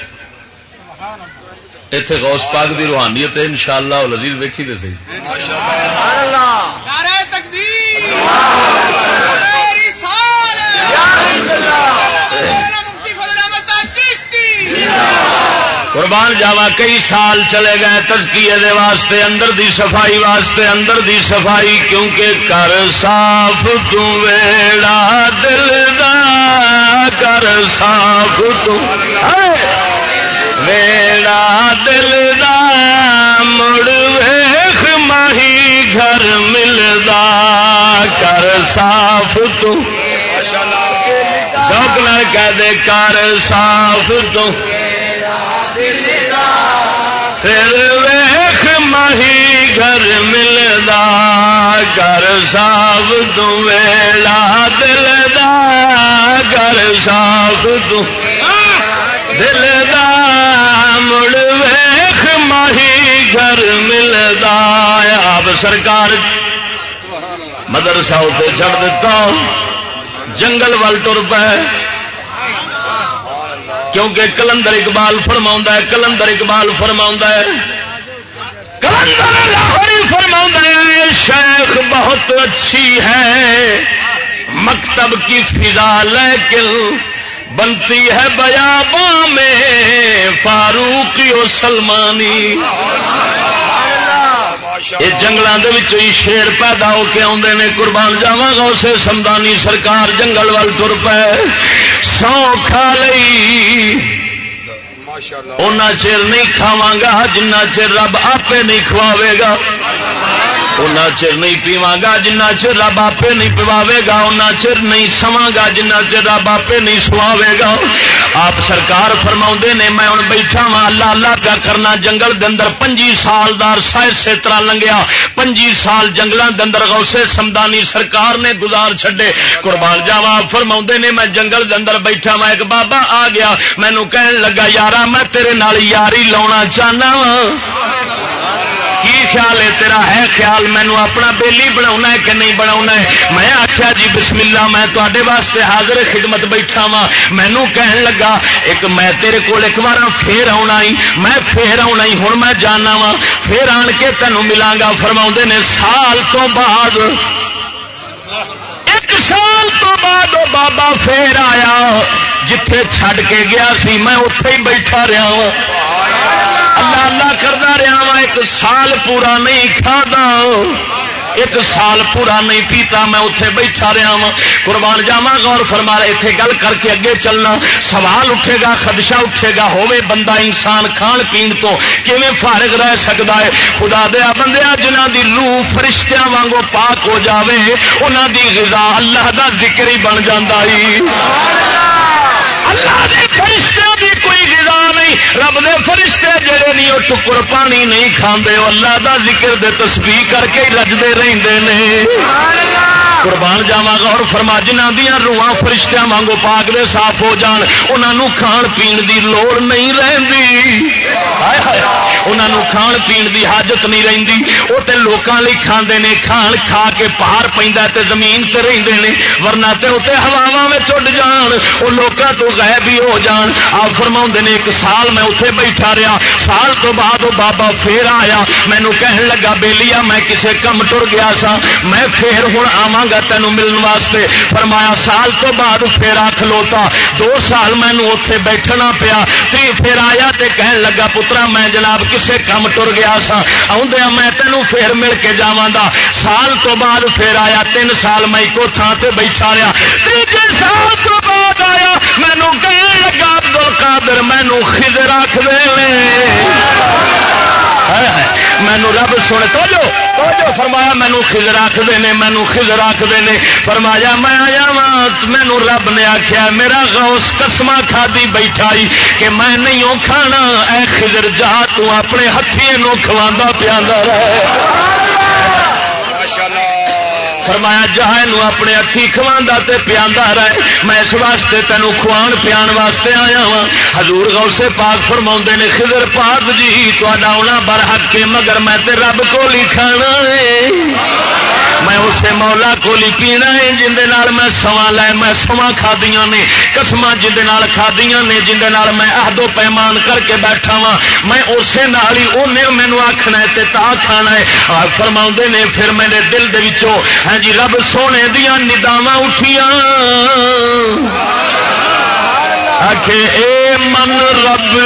اتنے غوث پاک دی روحانیت ان شاء اللہ لذیذ ویکھی دے سی قربان جاوا کئی سال چلے گئے تزکیے دے واسطے اندر دی صفائی واسطے اندر دی صفائی کیونکہ کر صاف تو ویڑا دل دا؟ کر صاف تو۔ ویڑا دل دا مڑ ویخ ماہی گھر ملدا کر صاف تو۔ کہہ دے، کر صاف تو۔ پھر ویخ ماہی گھر ملدا گھر صاف تو۔ ویلا دل دا گھر صاف تو دل دا مڑ ویخ ماہی گھر ملدا آپ سرکار مدرسہ اتنے چڑھ دیتا، جنگل وال ٹر پہ کیونکہ کلندر اقبال فرما ہے، کلندر اقبال فرما ہے۔ کلندر فرما ہے، شیخ بہت اچھی ہے۔ مکتب کی فضا لیکن بنتی ہے بیابا میں فاروقی و سلمانی۔ یہ جنگلوں کے شیر پیدا ہو کے آدھے نے۔ قربان جاوا گا اسے سمدانی سرکار جنگل وال تر پے۔ سو کھا لی چر نہیں کھاوا گا جنہ چر رب آپ نہیں کھواوے گا۔ اُنہ چر نہیں پیوا گا جنہ چر رب آپ نہیں پواوے گا اُنہ چر نہیں سوا گا جنہ چر رب آپ نہیں سواوے گا آپ سرکار فرما نے، میں ہوں بیٹھا وا اللہ اللہ پیا کرنا جنگل دندر پنجی سال دار اسی طرح لنگیا۔ پنجی سال جنگلوں دندر غوثے سمدانی سرکار نے گزار چھڈے۔ قربان جاوا فرما نے، میں جنگل دندر بیٹھا وا ایک بابا آ گیا۔ مینو کہن لگا، یارا، میں تیرے نال یاری لاؤنا چاہنا وا کی خیال ہے؟ تیرا ہے خیال؟ مینو اپنا بیلی بنا ہے کہ نہیں بنا ہے؟ میں آخیا جی بسم اللہ میں تے واسطے حاضر خدمت بیٹھا وا مینو کہن لگا، ایک میں تیرے کول ایک بار پھر آنا ہی، میں پھر آنا ہی ہوں میں جانا وا پھر آن کے تینوں ملا گا فرما نے، سال تو بعد، ایک سال تو بعد وہ بابا پھر آیا۔ جتھے چھڈ کے گیا سی، میں اتے ہی بیٹھا رہا ہوں اللہ کرتا رہا وا ایک سال پورا نہیں کھا ایک سال پورا نہیں پیتا میں اتنے بیٹھا رہا وا۔ قربان جاوا گور فرما اتنے گل کر کے اگے چلنا۔ سوال اٹھے گا خدشہ اٹھے گا ہوے بندہ انسان کھان پین تو کیون فارغ رہ سکتا ہے؟ خدا دیا بندیا جنہ دی روح فرشتیاں وانگو پاک ہو جاوے انہوں دی غذا اللہ دا ذکر ہی بن جاتا ہی۔ اللہ! دے فرشتے دی کوئی غذا نہیں، رب دے فرشتے جڑے نہیں، وہ ٹکر پانی نہیں کھاندے، وہ اللہ دا ذکر دے تسبیح کر کے رجدے رہندے نے۔ قربان جاوا گا، اور فرما جنہ دیا روح فرشتیاں وانگو پاک دے صاف ہو جان انہوں کھان پین دی لوڑ نہیں رہندی۔ انہوں کھان پین دی حاجت نہیں رہندی۔ وہ تے لوکاں لئی کھاندے نے، کھان کھا کے پہاڑ پیندا تے زمین تے رہندے نے، ورنہ تے اوتے ہواواں وچ اڈ جان۔ او تو غائب ہی ہو جان۔ آپ فرما نے ایک سال میں اتنے بیٹھا رہا۔ سال تو بعد وہ بابا پھر آیا۔ مینو کہن لگا بے میں کسے کم ٹر گیا سا۔ میں پھر ہوں آوا گا تینوں ملن واسطے۔ فرمایا، سال تو بعد پھر آ کھلوتا دو سال مینو اتے بیٹھنا پیا۔ تھی پھر آیا تے کہن لگا، پترا، میں جناب کسے کم ٹر گیا سا آدھا میں تینوں پھر مل کے جا سال تو بعد پھر آیا، تین سال میں ایک تھان سے بیٹھا رہا تیجے سال تو بعد آیا مینو کہن لگا ابدل قادر مینو خزر آخ دے ہے۔ مینو رب سن تو جو فرمایا مینو خزر آخر نے، مینو خزر آخر نے۔ فرمایا میں آیا وا مینو رب نے آخیا میرا غوث قسمہ کھادی بیٹھائی کہ میں نہیں وہ کھانا اے خزر جا، تو اپنے ہاتھی نو کھوا پیا رہے فرمایا، جہاں اپنے ہاتھی کھوا پیا رہے، میں اس واسطے تینوں کھوان پیا واسطے آیا ہاں۔ وا ہزور غوث سے پاک فرما نے، خضر پاک جی تا آنا برحق کے مگر میں تے رب کو ہی ہے۔ میں اسے مولا کو لی پینا ہے جن میں سوا لے، میں سوا کھادیاں نے قسم جن کھادیاں نے جن میں آدو پیمان کر کے بیٹھا وا میں اسے نال ہی انہیں مینو آخنا ہے تے تا کھانا ہے۔ فرما نے، پھر میرے دل دے وچوں ہاں جی رب سونے دیا نداوا اٹھیا آخ اے من رب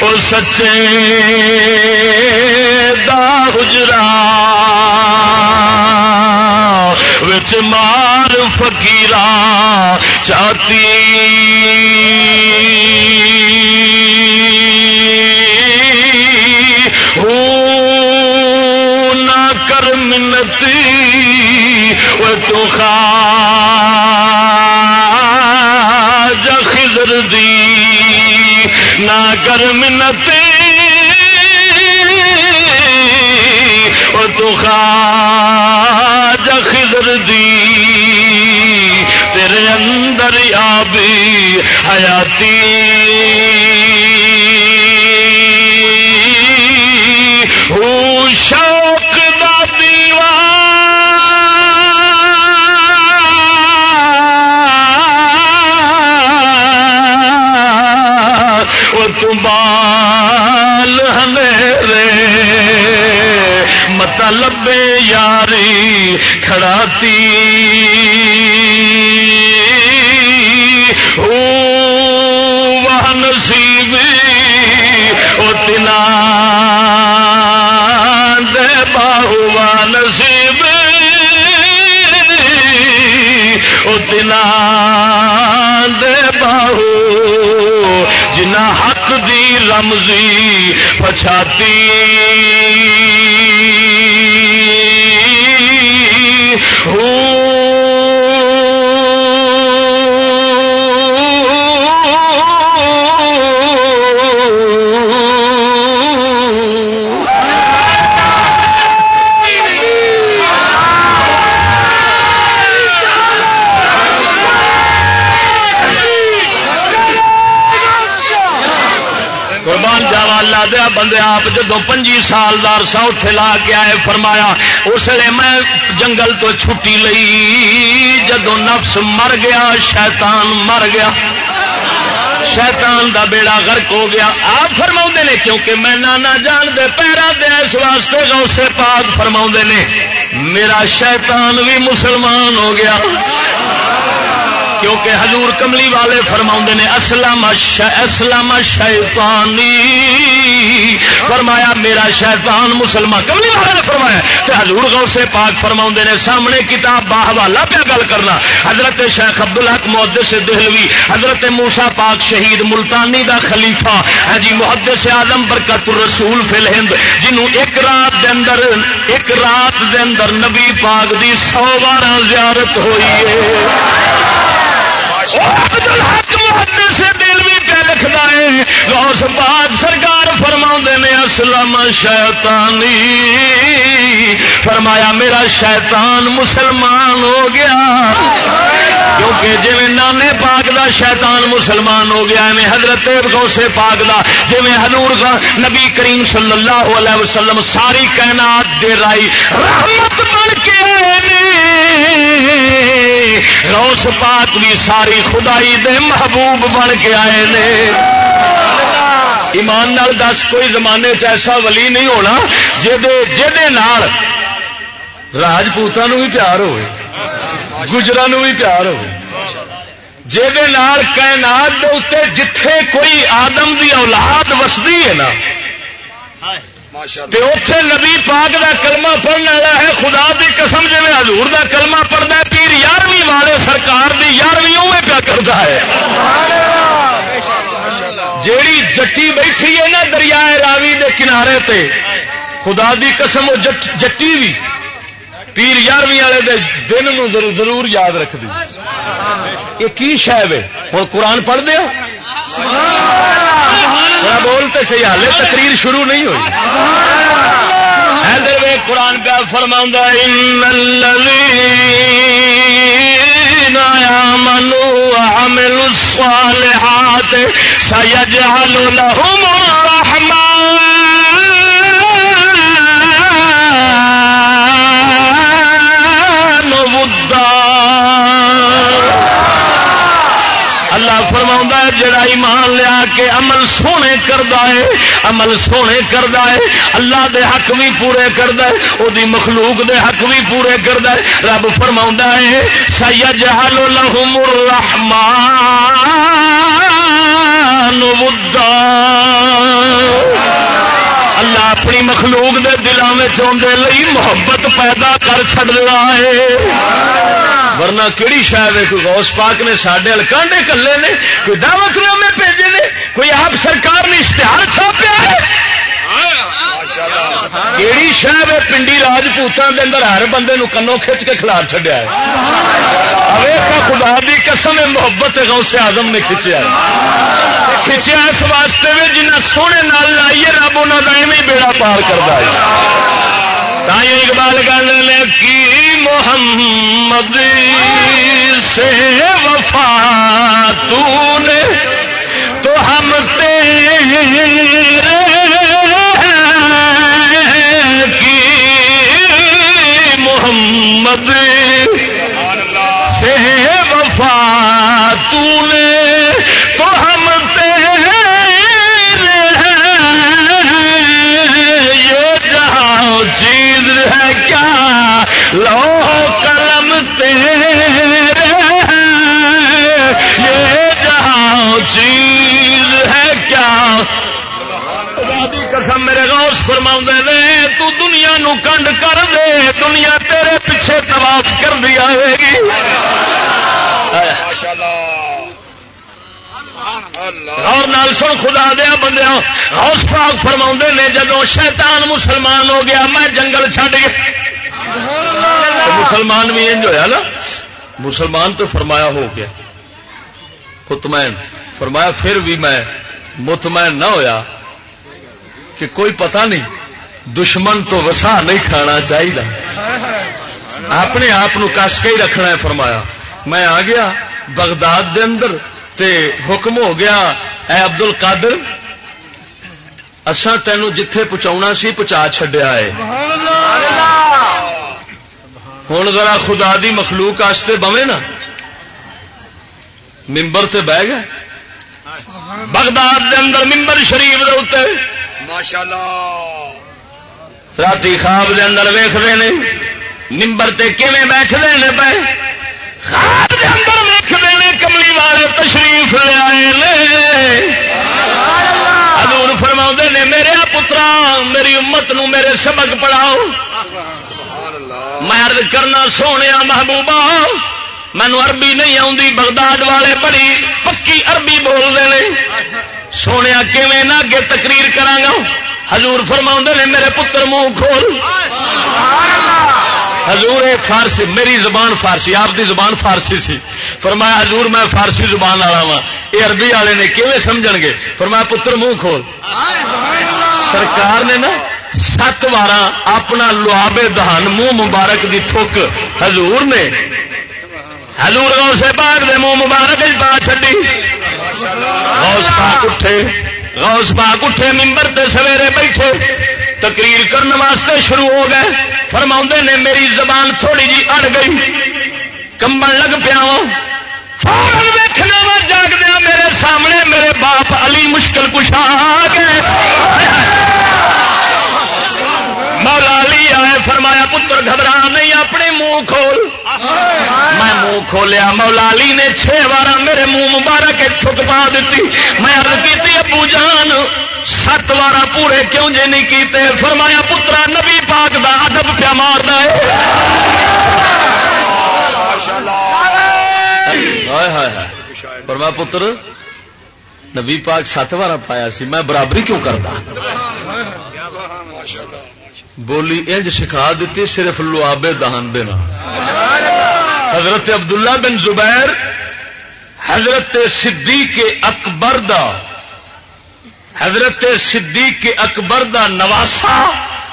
او سچے دا حجرا وچ مار فقیرا چاہتی۔ نہ کر منت تو خضر نہ کر منت تو خضر دی۔ تیرے اندر آبی حیاتی کھڑاتی وہ نصیب وہ تنا دے باہو نصیب وہ تنا دے باہو جنا حق دی رمزی پچھاتی۔ مشہور بندے آپ جدو پنجی سال دار سا اتے لا کے آئے، فرمایا، اس لیے میں جنگل تو چھٹی لئی، جدو نفس مر گیا، شیطان مر گیا۔ شیطان دا بیڑا غرق ہو گیا۔ آپ فرما نے، کیونکہ میں نانا جان دے پیرا دے، اس واسطے گا سے پاک فرما نے، میرا شیطان بھی مسلمان ہو گیا۔ کیونکہ حضور کملی والے فرما نے، اسلام اسلام شیطانی فرمایا میرا شیطان مسلمان کملی والے نے فرمایا؟ تو حضور غوث سے پاک فرما نے سامنے کتاب باہوالا پہ گل کرنا۔ حضرت شیخ عبد الحق محدث دہلوی حضرت موسا پاک شہید ملتانی دا خلیفہ۔ ہاں جی محدث سے آدم برکت الرسول فل ہند جنہوں ایک رات دے اندر ایک رات دے اندر نبی پاک دی سو بارہ زیارت ہوئی ہے۔ سے دل بھی پہ ہے۔ غوث پاک سرکار فرما نے، اسلم شیطانی۔ فرمایا، میرا شیطان مسلمان ہو گیا۔ کیونکہ جی نانے پاک دا شیطان مسلمان ہو گیا میں حضرت غوث پاک دا جی حضور نبی کریم صلی اللہ علیہ وسلم ساری کائنات دے رائی رحمت روس پاک بھی ساری خدائی دے محبوب بن کے آئے نے۔ ایمان نال دس، کوئی زمانے چ ایسا ولی نہیں ہونا نال راجپوتوں بھی پیار ہوئے گجرا بھی پیار ہو کائنات اتنے جتھے کوئی آدم دی اولاد وسدی ہے نا اتے نبی پاک دا کلمہ پڑھنے والا ہے، خدا دی قسم جی ہزور کا کلمہ پڑھتا ہے، پیر یارویں والے سرکار دی یارویں اوے پیا کرتا ہے۔ جیڑی جٹی بیٹھی ہے نا دریائے راوی دے کنارے تے، خدا دی قسم وہ جٹی بھی پیر یارویں والے دے دن ضرور یاد رکھ دی یہ کی شہ ہوں قرآن پڑھ دیا بولتے سی حال تقریر شروع نہیں ہوئی۔ قرآن پہ فرما آمنوا وعملوا الصالحات سيجعل لهم اللہ فرما ہے، جڑا ایمان لیا کے عمل سونے کرتا ہے، عمل سونے کرتا ہے، اللہ دے حق بھی پورے کرتا ہے وہ مخلوق دے حق بھی پورے کرتا ہے۔ رب فرما ہے سید جہل لہم الرحمان اللہ اپنی مخلوق دے دلوں میں چاہتے لئی محبت پیدا کر چڑ رہا ہے ورنہ کہڑی شاید ہے کوئی غوث پاک نے سڈے الکانڈے کلے نے، کوئی دعوت نامے بھیجے نے، کوئی آپ سرکار نے اشتہار چھاپیا ہے۔ کہڑی شہر ہے پنڈی راجپوتوں کے اندر ہر بندے نو کنو کھچ کے کھلار چڈیا ہے۔ خدا دی قسم محبت غوث آزم نے کھچیا ہے۔ کھچیا اس واسطے میں جنہ سونے نال لائیے، رب انہوں کا ایویں بیڑا پار کرتا ہے۔ تھی اقبال کرنے کی محمد سے وفا تو نے تو ہم تیرے محمد سے وفا تو نے لو قلم تیرے یہ جہاں چیز ہے کیا؟ قسم میرے غوث فرما نے، تو دنیا نو کنڈ کر دے، دنیا تیرے پیچھے تباف کر دیا گی اور نال سن خدا دیا بندیا ہاؤس پاک فرما نے جدو شیطان مسلمان ہو گیا، میں جنگل چڈ گیا۔ مسلمان بھی انج ہوا نا مسلمان تو فرمایا ہو گیا۔ مطمئن۔ فرمایا پھر بھی میں مطمئن نہ ہویا کہ کوئی پتہ نہیں دشمن تو وسا نہیں کھانا چاہیے اپنے آپ کس کے ہی رکھنا ہے فرمایا۔ میں آ گیا بغداد دے اندر تے حکم ہو گیا اے ابد ال کادر اصا تینوں جتھے پہنچا سی پہنچا چڈیا ہے۔ ہوں ذرا خدا دی مخلوق آستے بوے نا ممبر تے بہ گئے۔ بغداد دے اندر ممبر شریف دے اتنے رات خواب دے اندر ویختے ہیں نمبر تے کیویں بیٹھتے ہیں پہ خواب دے اندر ویختے ہیں کملی والے تشریف لے آئے حضور فرما نے میرے پترا میری امت نو میرے سبق پڑھاؤ۔ میں عرض کرنا سونے محبوبہ مینو عربی نہیں آتی بغداد والے بڑی پکی عربی بولتے ہیں۔ سونے کیویں نہ اگے تقریر کرا گا؟ ہزور فرما نے میرے پتر منہ کھول۔ حضور فارسی، میری زبان فارسی، آپ دی زبان فارسی سی۔ فرمایا، حضور میں فارسی زبان والا ہاں۔ وا یہ عربی والے نے کیویں سمجھ گے؟ فرمایا، پتر منہ کھول۔ سرکار نے نا سات بار اپنا لوابے دہان، منہ مبارک دی تھوک حضور نے۔ ہلور غوث پاک دے منہ مبارک پا چڈی غوث پاک اٹھے۔ غوث پاک اٹھے ممبر تے سویرے بیٹھے۔ تقریر کرنے واسطے شروع ہو گئے۔ فرما نے، میری زبان تھوڑی جی اڑ گئی۔ کمبن لگ پیا فورن ویکھنے میں جاگ دیا ہاں میرے سامنے، میرے باپ علی مشکل کشا آ گئے۔ مولا علی آئے، فرمایا، پتر گھبرا نہیں، اپنے منہ کھول۔ میں منہ کھولیا، مولا علی نے چھ بار میرے منہ مبارک تھک پا دیتی۔ میں ارد کی ابو جان، سات بار پورے کیوں جی نہیں کیتے؟ فرمایا، پترا، نبی پاک دا ادب پیا مار فرما پتر، نبی پاک سات بار پایا سی، میں برابری کیوں کرتا بولی انج سکھا دیتی، صرف لوابے دہن دینا حضرت عبداللہ بن زبیر، حضرت صدیق اکبر دا، حضرت صدیق اکبر دا نواسا،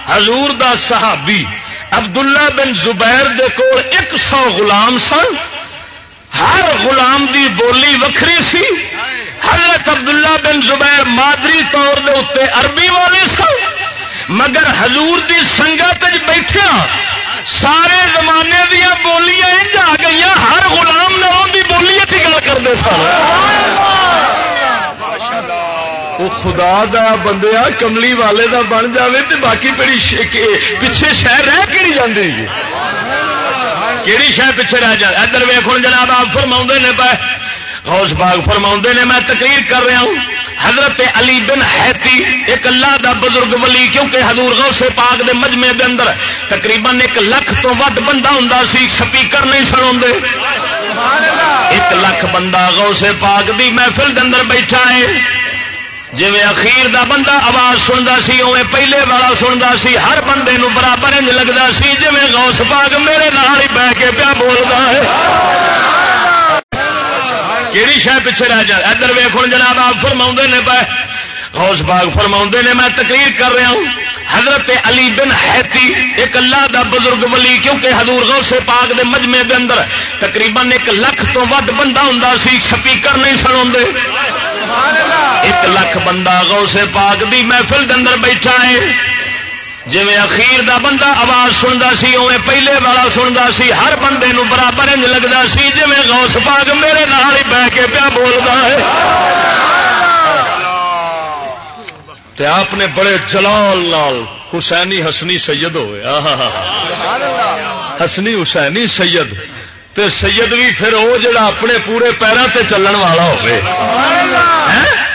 حضور دا صحابی۔ عبداللہ بن زبیر دے کول ایک سو غلام سن۔ ہر غلام دی بولی وکری سی۔ حضرت عبداللہ بن زبیر مادری طور دے اتنے عربی والے سن۔ مگر حضور دی سنگت بیٹھیا سارے زمانے دیا بولیاں جا گئی ہر غلام نو دی بولی گل کرتے سن۔ وہ خدا دا بندیا کملی والے دا بن جاوے تے باقی بڑی پیچھے شہر رہ نہیں جاندی؟ کہڑی شہ پیچھے رہ جائے ادھر ویخ جناب آپ فرما نے پہ غوث باغ فرما نے، میں تقریر کر رہا ہوں۔ حضرت علی بن حیتی، ایک اللہ دا بزرگ ولی، کیونکہ حضور غوث پاک دے مجمے دے اندر تقریباً ایک لکھ تو ود بندہ ہوں سی سپیکر نہیں سنا ایک لکھ بندہ غوث پاک دی محفل دے اندر بیٹھا ہے۔ جی اخیر دا بندہ آواز سنتا سی اوے پہلے والا سنتا سی، ہر بندے نو برابر انج لگتا سی جی غوث پاک میرے نال ہی بہ کے پیا بولتا ہے۔ کہڑی شہ پیچھے رہ جائے ادھر ویخ جناب آپ فرما نے پہ غوث باغ فرما نے، میں تقریر کر رہا ہوں، حضرت علی بن حیتی، ایک اللہ دا بزرگ ولی، کیونکہ حضور غوث پاک دے مجمے دے اندر تقریباً ایک لکھ تو ود بندہ ہوں سی سپیکر نہیں سنا ایک لکھ بندہ غوث پاک دی محفل دے اندر بیٹھا ہے۔ جی اخیر دا بندہ آواز سنتا سی اوے پہلے والا سنتا سی، ہر بندے نو برابر انج لگتا سی جی غوث پاک میرے نال ہی بہ کے پیا بولتا ہے۔ تے آپ نے بڑے جلال لال حسینی حسنی سید ہوئے۔ حسنی حسینی سید۔ تے سید بھی پھر وہ جڑا اپنے پورے پیروں تے چلن والا ہوئے۔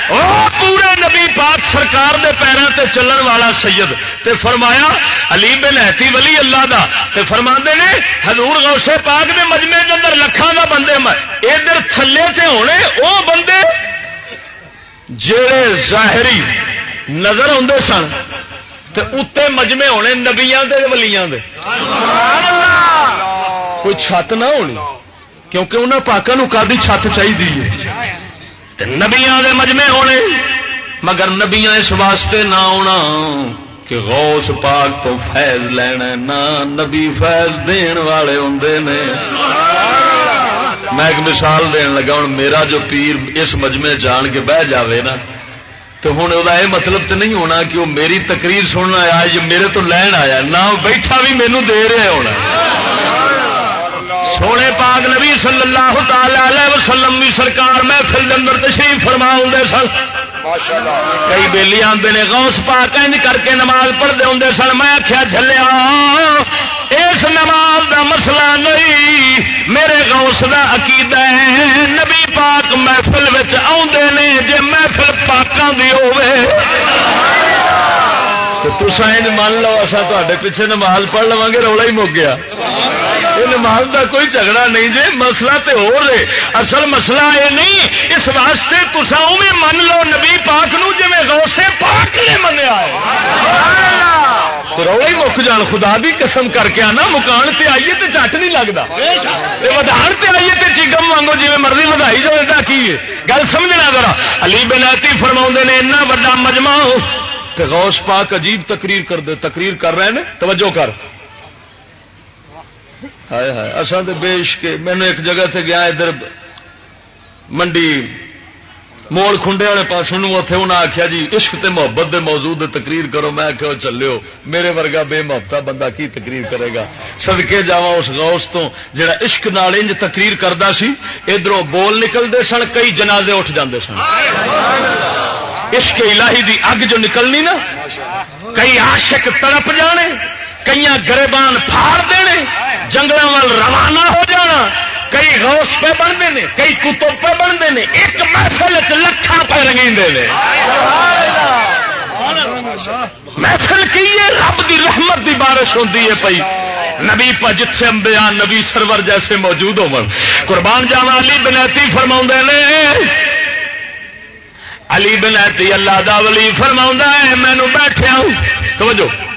پورے نبی پاک سرکار دے پیروں تے چلن والا سید تے فرمایا علی بن ایتی ولی اللہ دا تے فرما نے حضور غوث پاک دے مجمے کے اندر لکھان دا بندے ادھر تھلے تے ہونے او بندے جڑے ظاہری نظر آتے سن تو اتنے مجمے ہونے نبیا ولیاں دے۔ کوئی چھت نہ ہونی کیونکہ انہوں پاکوں کا چھت چاہیے نبیا دے مجمے ہونے۔ مگر نبیا اس واسطے نہ آنا کہ غوث پاک تو فیض لینا نہ نبی فیض دین والے ہوں نے۔ میں ایک مثال دین لگا، ہوں میرا جو پیر اس مجمے جان کے بہ جاوے نا، تو ہوں وہ مطلب تو نہیں ہونا کہ وہ میری تقریر سننا آیا جو میرے تو لین آیا، نہ بیٹھا بھی مینو دے رہا ہونا۔ سونے پاک نبی صلی اللہ تعالی وسلم بھی سرکار محفل اندر تشریف فرما سن۔ کئی بےلی آتے نے غوث پاک انج کر کے نماز پڑھتے ہوں سن۔ میں آخیا جلیا اس نماز دا مسئلہ نہیں۔ میرے غوث دا عقیدہ ہے۔ نبی پاک محفل آدھے نے۔ جی محفل پاکوں کی ہوے تو مان لو اصا تے پیچھے نماز پڑھ لوا گے رولا ہی مک گیا۔ یہ نماز کا کوئی جھگڑا نہیں جی مسئلہ تو ہو رہے اصل مسئلہ یہ نہیں اس واسطے تسا اوے من لو نبی پاک نو جی غوثے پاک نے منیا ہی مک جان خدا بھی قسم کر کے آنا مکان تے آئیے تے چٹ نہیں لگتا ودان تے آئیے تے چیگم وانگو جی مرضی ودائی جو کی گل سمجھنا ذرا۔ علی بنتی فرما نے اتنا وا مجمع ہو۔ تے غوث پاک عجیب تقریر کر دے تقریر کر رہے ہیں توجہ کر۔ ہائے ہائے اصل تو بیش کے مینو ایک جگہ تے گیا ادھر منڈی موڑ کھنڈے والے پاس اتنے انہیں آخیا جی عشق تے محبت دے موضوع دے تقریر کرو۔ میں آخیا چلو میرے ورگا بے محبت بندہ کی تقریر کرے گا؟ سدکے جا اس گوس تو جڑا عشق نال انج تقریر کرتا سی ادھر بول نکلتے سن، کئی جنازے اٹھ جاندے سن۔ عشق الہی دی اگ جو نکلنی نا، کئی عاشق تڑپ جانے۔ کئی گربان پھاڑ دینے جنگل وال روانہ ہو جانا، کئی غوث پہ بنتے ہیں کئی کتب پہ بنتے ہیں ایک محفل لکھان پہ رنگی محفل کی رب دی رحمت دی بارش ہوتی ہے پی نبی جتھے امبیا نبی سرور جیسے موجود ہو قربان جانا علی بنیتی فرما نے۔ علی بنیتی اللہ دا ولی فرما ہے مینو بیٹھا توجہ۔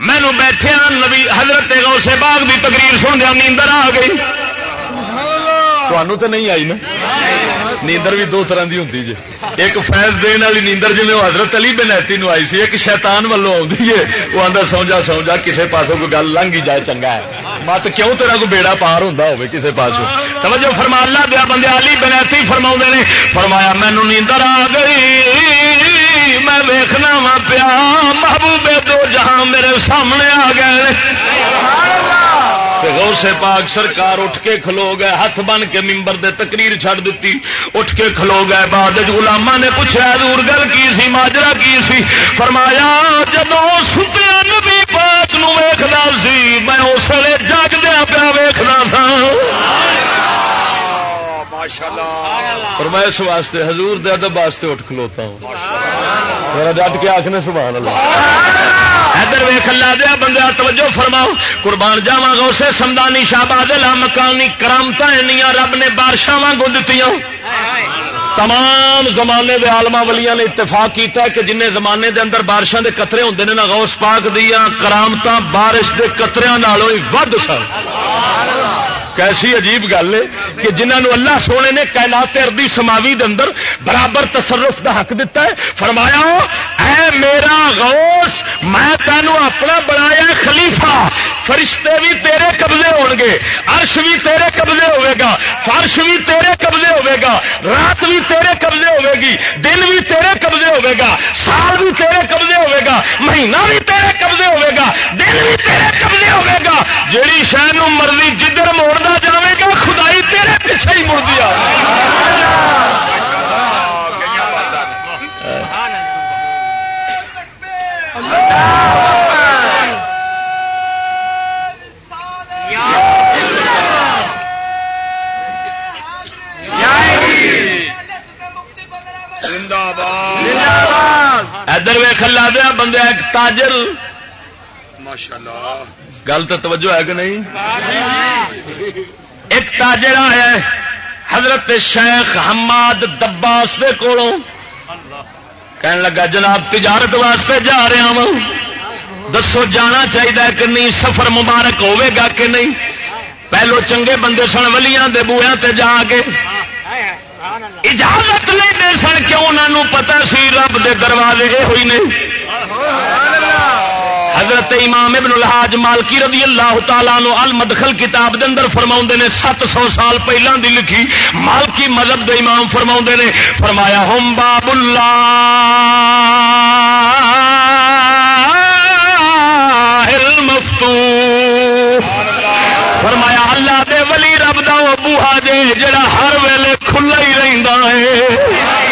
مینو بیٹھے نبی حضرت غوث باغ دی تقریر سن دیا، نیندر آ گئی۔ تو نہیں آئی نا؟ نیندر بھی دو طرح کی ہوتی جی۔ ایک فیض دن والی نیندر جی وہ حضرت علی بنیتی نو آئی سی، ایک شیطان والوں آتی ہے جی۔ وہ آدھا سوجا سوجا کسی پاسوں کوئی گل لنگ ہی جائے، چنگا ہے۔ مت کیوں تیرا کوئی بیڑا پار ہوتا ہو کسی پاسوں؟ سمجھو فرما، اللہ دیا بندے علی بنیتی فرما نے، فرمایا مینو نیندر آ گئی۔ میں ویخنا وا پیا محبوبے دو جہاں میرے سامنے آ گئے غوث پاک سرکار اٹھ کے کھلو گئے ہاتھ بن کے ممبر دے تقریر چھڑ دیتی اٹھ کے کھلو گئے بعد گلاما نے پوچھا دور گل کی سی ماجرا کی سی؟ فرمایا جب ستیا نبی پاک نو ویخنا سی میں اس ویلے جاگدیا پیا ویخنا سا اور میں اس واسطے حضور دے ادب واسطے اٹھ کھلوتا ہوں۔ میرا ڈٹ کے آخنے سبحان اللہ۔ ادھر ویخ اللہ دیا بندہ توجہ فرماؤ۔ قربان جاوا گا اسے سمدانی شاہباد مکانی کرامت رب نے بارشاں واگ دیتی تمام زمانے دے آلما ولیاں نے اتفاق کیتا ہے کہ جن زمانے دے اندر بارشاں دے قطرے ہوندے نے نا، غوث پاک دیا کرامت بارش دے قطریاں نالوں ہی ود سن۔ کیسی عجیب گل ہے۔ کہ جنہوں اللہ سونے نے کائنات اردی سماوی دے اندر برابر تصرف دا حق دیتا ہے، فرمایا، اے میرا غوث، میں تینوں اپنا بنایا خلیفہ۔ فرشتے بھی تیرے قبضے ہو گے، عرش بھی تیرے قبضے ہوے گا، فرش بھی تیرے قبضے ہوے گا، رات بھی تیرے قبضے ہوے گی، دن بھی تیرے قبضے ہوے گا، سال بھی تیرے قبضے ہوے گا، مہینہ بھی تیرے قبضے ہوے گا، دن بھی تیرے قبضے ہوے گا۔ جیڑی شہر مرضی جدھر موڑ جائے گا، خدائی تیرے پیچھے ہی مڑ دیا۔ ادھر ویخ لا دیا بندے ایک تاجر۔ ماشاء اللہ گل تو توجہ ہے کہ نہیں؟ ایک تاجر آیا حضرت شیخ حماد دباس دے کولوں۔ کہنے لگا، جناب، تجارت واسطے جا رہا ہوں۔ دسو، جانا چاہیے کہ نہیں، سفر مبارک ہوے گا کہ نہیں؟ پہلو چنگے بندے سن، ولیاں دے بویا تے جا کے۔ اجازت نہیں دے سن، کیوں انہوں پتا سی، رب دے دروازے یہ ہوئی نہیں حضرت امام ابن الحاج مالکی رضی اللہ تعالیٰ نو المدخل کتاب دے اندر فرما نے، سات سو سال پہلے دی لکھی مالکی مذہب دے امام فرما نے، فرمایا، ہم باب اللہ مفتو فرمایا، اللہ دے ولی رب دا بوہا جے، جڑا ہر ویلے کھلا ہی رہندا ہے۔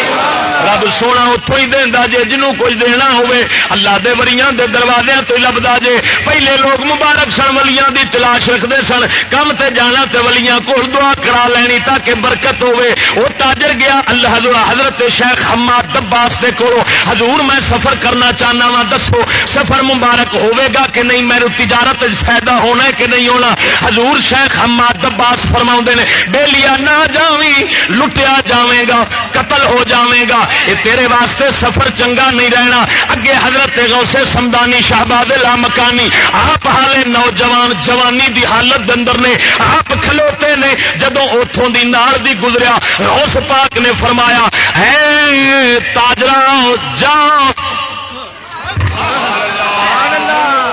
رب سونا اتوں ہی دینا جے، جنوں کچھ دینا ہوے اللہ دے وریاں دے دروازے تو لبدا جے۔ پہلے لوگ مبارک سن، ولیاں دی تلاش رکھتے سن، کم تے جانا تے ولیاں کو دعا کرا لینی تاکہ برکت ہوے وہ تاجر گیا، اللہ حضرت شیخ حماد دباس دے کو حضور، میں سفر کرنا چاہنا وا دسو، سفر مبارک ہوے گا کہ نہیں؟ میرے تجارت فائدہ ہونا ہے کہ نہیں ہونا؟ حضور شیخ حماد دباس فرما نے بے لیا نہ جاوی لٹیا جاوے گا، قتل ہو جاوے گا۔ یہ تیرے واسطے سفر چنگا نہیں رہنا۔ اگے حضرت غوث سمدانی شہباد لا مکانی آپ حالے نوجوان جوانی دی حالت اندر نے، آپ کھلوتے نے جدو اتوں دی نار دی گزریا، غوث پاک نے فرمایا ہے تاجرا، جا۔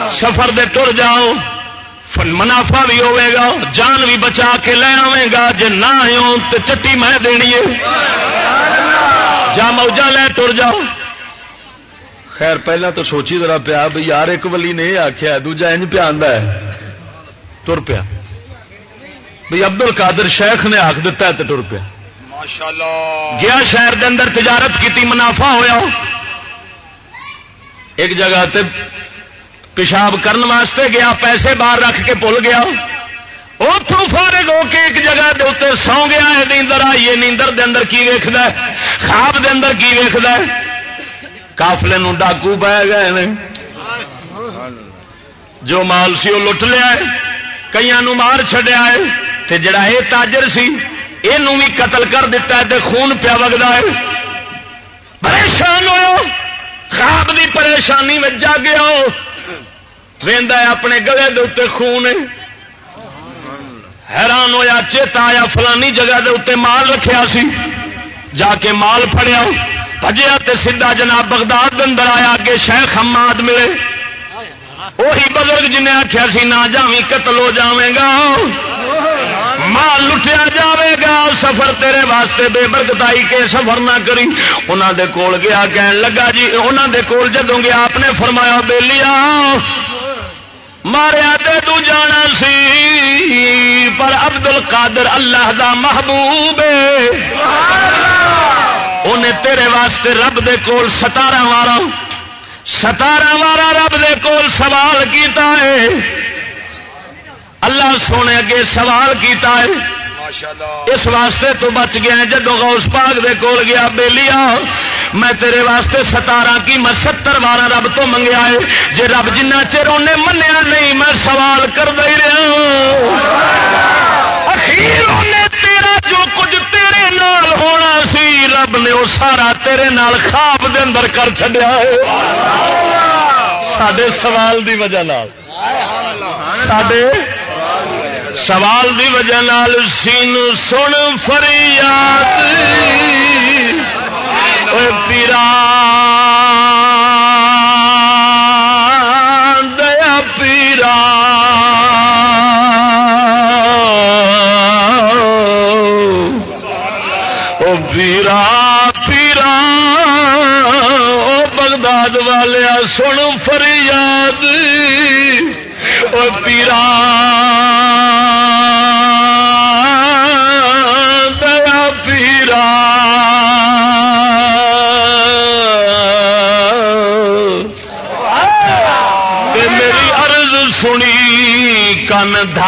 سفر دے ٹر جاؤ منافع بھی ہوے گا، جان بھی بچا کے لے آئے گا جی نہ تو چٹی میں دینی ہے۔ جا موجا لے تر جاؤ۔ خیر پہلا تو سوچی ذرا پیا بھائی یار ایک ولی نے آخیا دوجا انج پیا تر پیا۔ بھائی ابدل کادر شیخ نے آخ دتا ہے تو تر پیا۔ گیا شہر دے اندر تجارت کی منافع ہویا۔ ایک جگہ تے پیشاب کرنے واسطے گیا پیسے باہر رکھ کے بھول گیا۔ اتوں فارغ ہو کے ایک جگہ دے اتنے سو گیا ہے، نیندر آئیے نیندر دے اندر کی ویکد خواب دے اندر کی ویکد کافلے نو ڈاکو پہ گئے نے۔ جو مال سی وہ لٹ لیا ہے کئی مار چڈیا ہے۔ تے جڑا یہ تاجر سی یہ بھی قتل کر دیتا ہے تے خون پیا وگتا ہے۔ پریشان ہو۔ خواب دی پریشانی میں جاگیا وہدا اپنے گلے دے خون ہے۔ حیران ہویا، چیتا آیا، فلانی جگہ دے اتنے مال رکھیا سی۔ جا کے مال پڑیا پجیا سیدا جناب بغداد اندر آیا کہ شیخ حماد ملے۔ وہی بزرگ جن آخیا سی، نہ جاوی قتل ہو جاوے گا۔ مال لٹیا جاوے گا، سفر تیرے واسطے بے برکتائی کے سفر نہ کری۔ انہوں دے کول گیا، کہن لگا جی انہوں دے کول جدوں گیا، آپ نے فرمایا، بے لیا۔ ماریا تو جانا سی، پر ابدل کادر اللہ دا محبوب انہیں تیرے واسطے رب دے کول ستارہ والا ستارا والا رب دے کول سوال کیتا ہے۔ اللہ سونے اگے سوال کیتا ہے۔ اس واسطے تو بچ گیا جدو غوث پاک دے کول گیا بے لیا میں تیرے واسطے ستارہ کی میں ستر بارہ رب تو منگیا ہے۔ جے رب جنہ چر انہیں منیا نہیں میں سوال کر دے رہا اخیر انہیں تیرا جو کچھ تیرے نال ہونا سی رب وہ سارا تیرے نال خواب دے اندر کر چڈیا ہے۔ سڈے سوال دی وجہ سڈے سوال دی وجہ نال سین سن فریاد پیرا دیا پیرا او پیرا پیرا او بغداد والیا سن فریاد او پیرا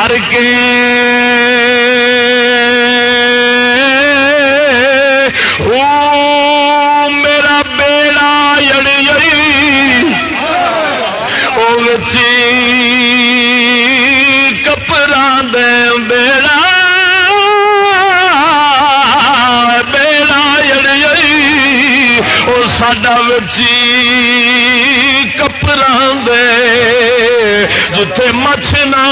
کن دھر کے یعنی کپڑا دے بیڑا بیڑا یعنی جڑی وہ ساڈا بچی کپڑا دے، جتھے مچھ نہ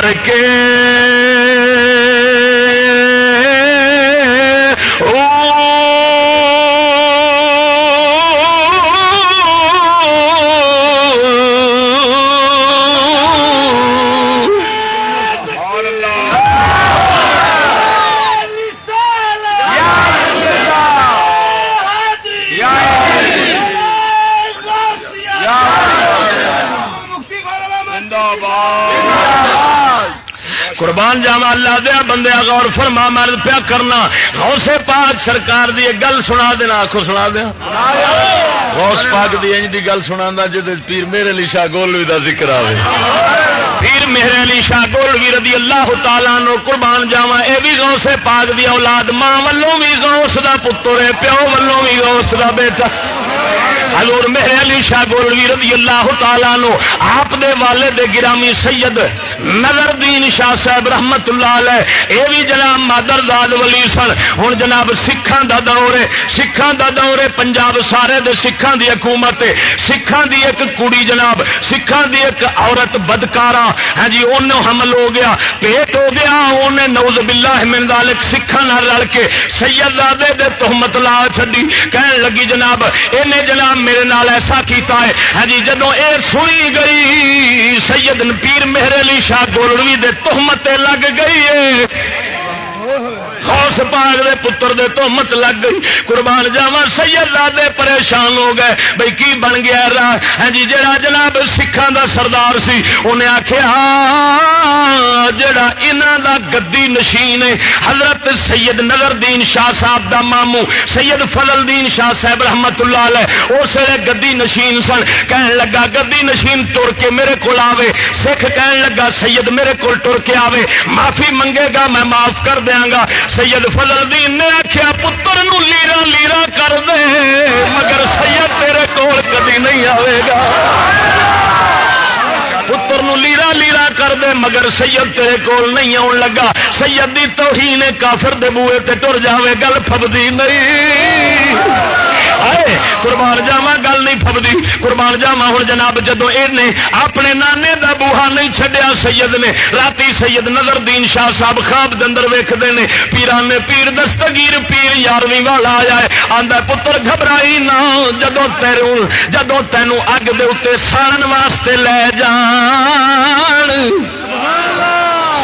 کر کے دیا غور فرما، مرد پیا کرنا۔ غوث پاک سرکار دی گل سنا دینا آخو سنا دیا۔ غوث پاک دی انج دی گل سنا جی پیر میرے لیے شاہ گولوی دا ذکر آئے پیر میرے علی شاہ گولوی رضی اللہ تعالیٰ نو قربان جاوا اے بھی غوث پاک دی اولاد، ماں ولوں بھی غوث دا پتر ہے پیو ولوں بھی غوث دا بیٹا۔ حضور میرے علی شاہ گولوی رضی اللہ تعالیٰ نو آپ دے والد گرامی سید نظر دین شاہ صاحب رحمت اللہ علیہ، اے بھی جناب مادر داد ولی سن۔ ہوں جناب سکھان دا دور ہے سکھان دا دور ہے، پنجاب سارے دے سکھان دی حکومت ہے۔ سکھان دی ایک کڑی جناب سکھان دی ایک عورت بدکارا ہاں جی ان حمل ہو گیا، پیٹ ہو گیا انہیں نوز باللہ من ذالک سکھان رل کے سید دادے دے تہمت لا چھڈی۔ کہن لگی جناب انہیں جناب میرے نال ایسا کیتا ہے۔ ہاں جی جدو اے سنی گئی، سید پیر مہر علی شاہ گولوی دے تہمت لگ گئی ہے۔ خوش پاگ دے پتر دے تو مت لگ گئی۔ قربان جاوا سید دے پریشان ہو گئے۔ بھائی کی بن گیا راہ؟ ہاں جی جڑا جناب سکھان دا سردار سی، انہیں آخیا جڑا انہوں دا گدی نشین ہے۔ حضرت سید نظر دین شاہ صاحب دا مامو سید فضل دین شاہ صاحب رحمت اللہ علیہ اس ویلے گدی نشین سن۔ کہن لگا، گدی نشین تر کے میرے کو آوے۔ سکھ کہن لگا، سید میرے کو ٹر کے آوے۔ معافی منگے گا، میں معاف کر دیا گا۔ سید فضل دین نے آخیا پتر نو لیرا لیرا کر دے، مگر سید تیرے کول کدی نہیں آئے گا۔ پتر نو لیرا لیرا کر دے، مگر سید تیرے کول نہیں آن لگا۔ سید دی توہین کافر دے بوئے تے ٹر جاوے، گل فبدی نہیں۔ آئے قربان جاوا گل نہیں فبدی قربان جاوا ہوں جناب جدو یہ اپنے نانے دا بوہا نہیں چڈیا سید نے رات سید نظر دین شاہ صاحب خواب دندر ویختے ہیں پیران نے پیر دستگیر پیر یارویں والا آیا ہے آدھا پتر گھبرائی نہ جدو تیروں جدو تینوں اگ دے اتنے ساڑن واسطے لے جان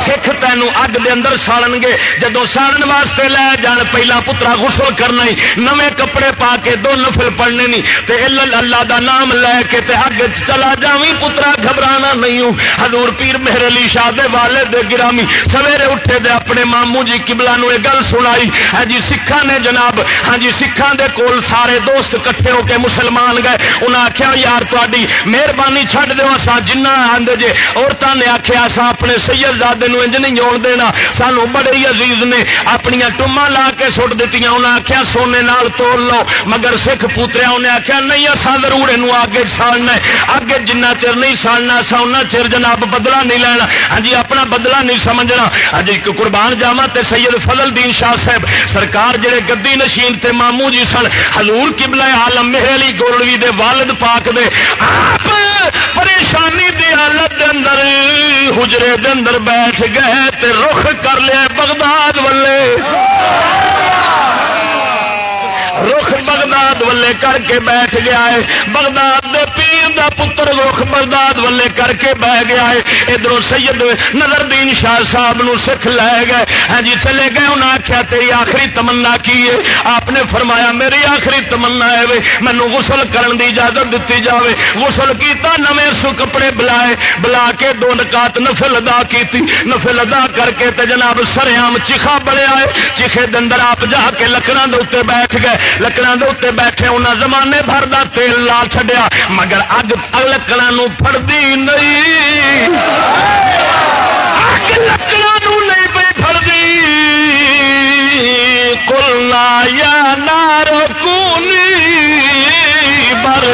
سکھ تینوں اگ دے اندر ساڑن گے جدو ساڑن واسطے لے جان، پہلا پترا غسل کرنا ہی نویں کپڑے پا کے دو نفل پڑھنے نہیں تے اللہ دا نام لے کے تے اگ چلا جاوی پترا گھبرانا نہیں ہوں۔ حضور پیر مہر علی شاہ دے والے دے گرامی، سویرے اٹھے دے اپنے مامو جی کبلا نو گل سنائی۔ ہاں جی سکھا نے جناب ہاں جی سکھان دے کول سارے دوست کٹھے ہو کے مسلمان گئے۔ انہیں آخیا یار تاری مہربانی چڈ دو اصا جنہ آدھے جے عورتوں نے آخیا اصا اپنے سید زادے انج نہیں جوڑ دینا۔ سانو بڑے ہی عزیز نے اپنی ٹوما لا کے سٹ دیتی انہیں آخیا سونے نال توڑ لو۔ مگر سکھ پوتریا انہیں آخیا نہیں اصا ضرور یہ آگے ساڑنا اگے جنہ چر نہیں ساڑنا اصا ان چر جناب بدلا نہیں لینا۔ ہاں جی اپنا بدلا نہیں سمجھنا۔ ہاں جی قربان جاوا تے سید فضل دین شاہ صاحب۔ سرکار جڑے گدی نشین تے مامو جی سن، حضور قبلہ عالم میرے علی گولوی دے والد پاک دے، آپ پریشانی دی حالت دے اندر، حجرے دے اندر بیٹھ گئے تے رخ کر لیا بغداد والے۔ رخ بغداد ولے کر کے بیٹھ گیا ہے۔ بغداد دے پیر دا پتر رخ بغداد ولے کر کے بہ گیا ہے۔ ادھر سید نظر دین شاہ صاحب نو سکھ لے گئے۔ ہاں جی چلے گئے انہیں آخیا تیری آخری تمنا کی ہے؟ آپ نے فرمایا، میری آخری تمنا ہے وے۔ مینو غسل کرن دی اجازت دیتی جاوے۔ غسل کیتا، نویں سو کپڑے بلائے۔ بلا کے دو نکات نفل ادا کیتی۔ نفل ادا کر کے تے جناب سریام چیخا بڑے آئے چیخے دندر آپ جا کے لکڑا دے بیٹھ گئے۔ لکڑا دے بیٹھے انہیں زمانے بھر کا تیل لا چڈیا مگر اگ لکڑا فردی نہیں۔ اگ لکڑا نہیں پی فردی کلنا یا نار کونی بر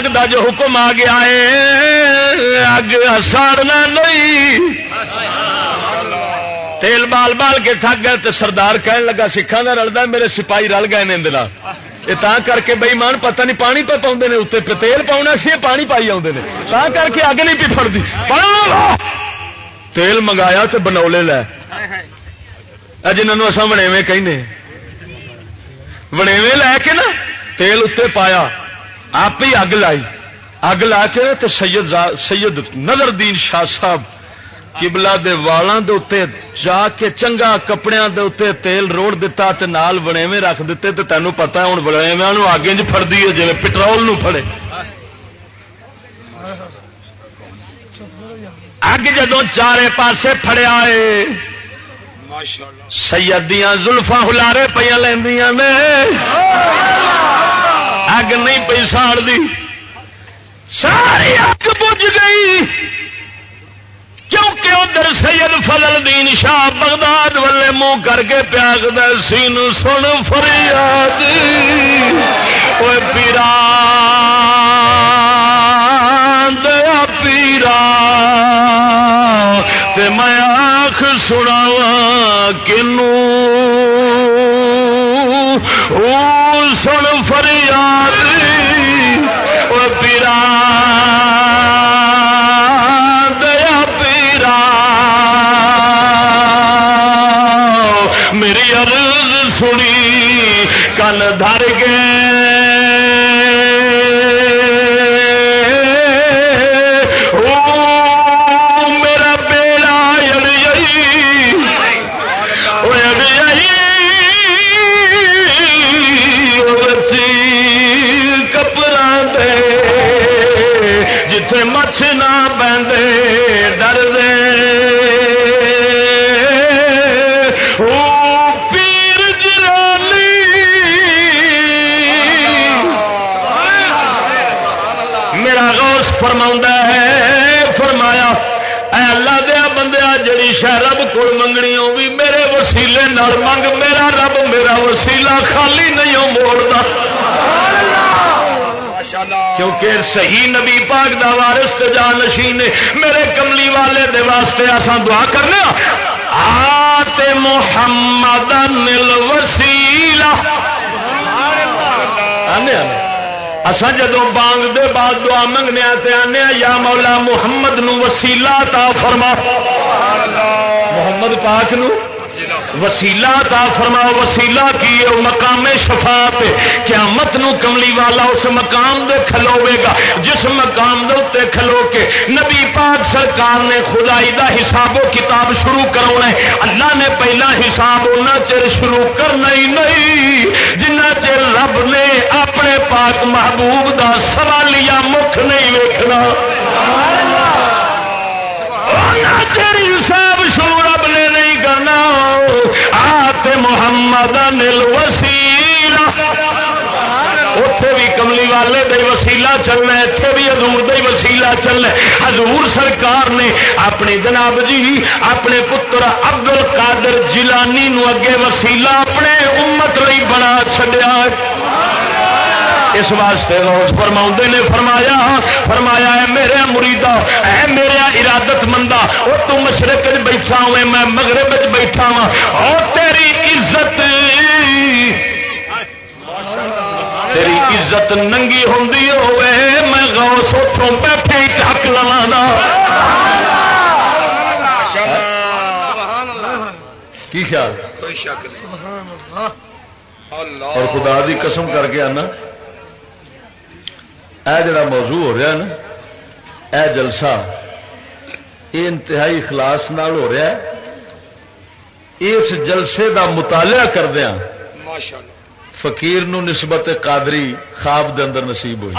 پاک دا جو حکم آ گیا ہے، اگ ساڑنا نہیں۔ تیل بال بال کے تھک گئے تو سردار کہنے لگا سکھان کا رلتا میرے سپاہی رل گئے نے یہ تا کر کے بئی مان پتہ نہیں پانی پہ پاؤں نے، اتنے تیل پاؤنا سی پانی پائی آتے ہیں تا کر کے اگ نہیں پی فڑتی تیل منگایا تو بنولے لے۔ جنہوں اصا بنےوے کہنے بنےوے لے کے نا تیل اتنے پایا۔ آپ ہی اگ لائی۔ اگ لا کے تو سید سید نظر دین شاہ صاحب کبلا دے والاں دے اتنے جا کے چنگا کپڑیاں دے اتنے تیل روڑ دتا تے نال بنےوے رکھ دیتے تے تینوں پتا ہوں بنےویا نو آگے چ فردی ہے جی پٹرول نو فڑے اگ جدو چارے پاسے فڑیا ہے سیدیاں زلفا ہلارے پہ لیندیاں نے۔ اگ نہیں پی ساڑ دی۔ ساری اگ بج گئی۔ کیونکہ ادھر سید فضل دین شاہ بغداد والے منہ کر کے پیاگ دین سن فریاد۔ پیرا دیا پیرا میں آخ سناوا کنو کیونکہ صحیح نبی پاک دا وارث تے جان نشین میرے کملی والے دے واسطے اساں دعا کرنے ہاں۔ آت محمد الوسیلہ۔ آنے آنے۔ اصا جدو بانگ دے بعد دعا منگنے ہاں تے آنے ہاں، یا مولا محمد نو وسیلہ تا فرما۔ محمد پاک نو؟ وسیلہ تا فرماؤ، وسیلہ کی ہے مقام شفاعت قیامت نو کملی والا اس مقام دے کھلوے گا، جس مقام دے اتنے کھلو کے۔ نبی پاک سرکار نے خدائی دا حساب و کتاب شروع کرنا ہے۔ اللہ نے پہلا حساب اُنہ چر شروع کرنا ہی نہیں، جنہ چر رب نے اپنے پاک محبوب دا سوالیا مکھ نہیں ویکنا چر حساب شروع رب نے نہیں آت محمد نل وسیلا اتے بھی کملی والے دے وسیلہ چلنا اتے بھی حضور دے وسیلہ چلنا حضور سرکار نے اپنی جناب جی اپنے پتر ابدل کادر جیلانی نو اگے وسیلہ اپنے امت لی بنا چڈیا اس واسطے روز فرما نے فرمایا فرمایا ہے میرے مریدا اے میرے ارادت مندہ وہ تو مشرق بیٹھا ہوئے میں مغرب بیٹھا وا اور تیری عزت۔ تیری عزت ننگی ہوں ہوئے میں غوث اتوں بیٹھے چک لوا کی خیال؟ اور خدا دی قسم کر کے آنا۔ اے جڑا موضوع ہو رہا نا اے جلسہ یہ انتہائی اخلاص نال ہو رہا ہے۔ اس جلسے دا مطالعہ کردیا فقیر نو نسبت قادری خواب دے اندر نصیب ہوئی۔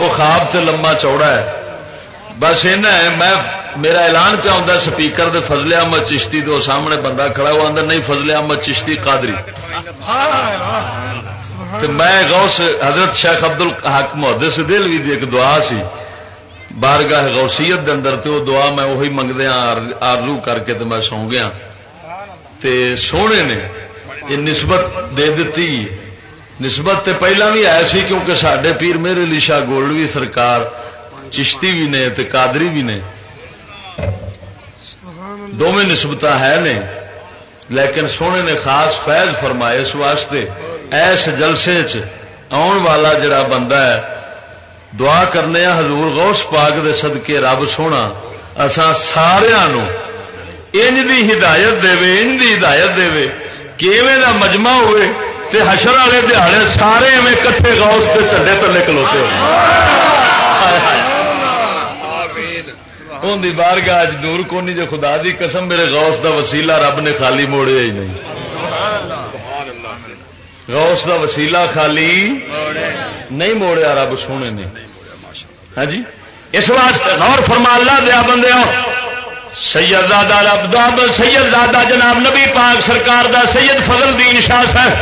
وہ خواب تے لمبا چوڑا ہے۔ بس اینا ہے میں میرا اعلان پہ آتا سپیکر دے فضل احمد چشتی تو سامنے بندہ کھڑا ہوا اندر نہیں، فضل احمد چشتی قادری۔ تو میں غوث حضرت شیخ ابد الحق محدث دل بھی ایک دعا سی۔ بارگاہ غوثیت دے اندر تو دعا میں وہی منگدیا ہاں، آرزو کر کے تو میں سو گیا۔ تے سونے نے یہ نسبت دے دیتی۔ نسبت تے پہلا بھی آیا سی کیونکہ سڈے پیر میرے لیشا گولڈوی سرکار چشتی بھی نے تے قادری بھی نے۔ دونوں نسبت ہے نے، لیکن سونے نے خاص فیض فرمائے اس واسطے، ایس جلسے آن والا جڑا بندہ ہے، دعا کرنے حضور غوث پاک دے صدقے رب سونا اسا سارا انج دی ہدایت دے انج دی ہدایت دے کیویں دا مجمع ہوئے تے حشر والے دہاڑے سارے ایویں کٹھے غوث کے چڈے تلے کلوتے ہوئے۔ ان دی بارگاہ دور کونی جو خدا دی قسم میرے غوث دا وسیلہ رب نے خالی موڑیا ہی نہیں۔ غوث دا وسیلہ خالی نہیں موڑیا، رب سونے نے۔ ہاں جی؟ اس واسطے غور فرما اللہ دیا بندے سید زادہ رب سید زادہ جناب نبی پاک سرکار دا، سید فضل دین شاہ صاحب۔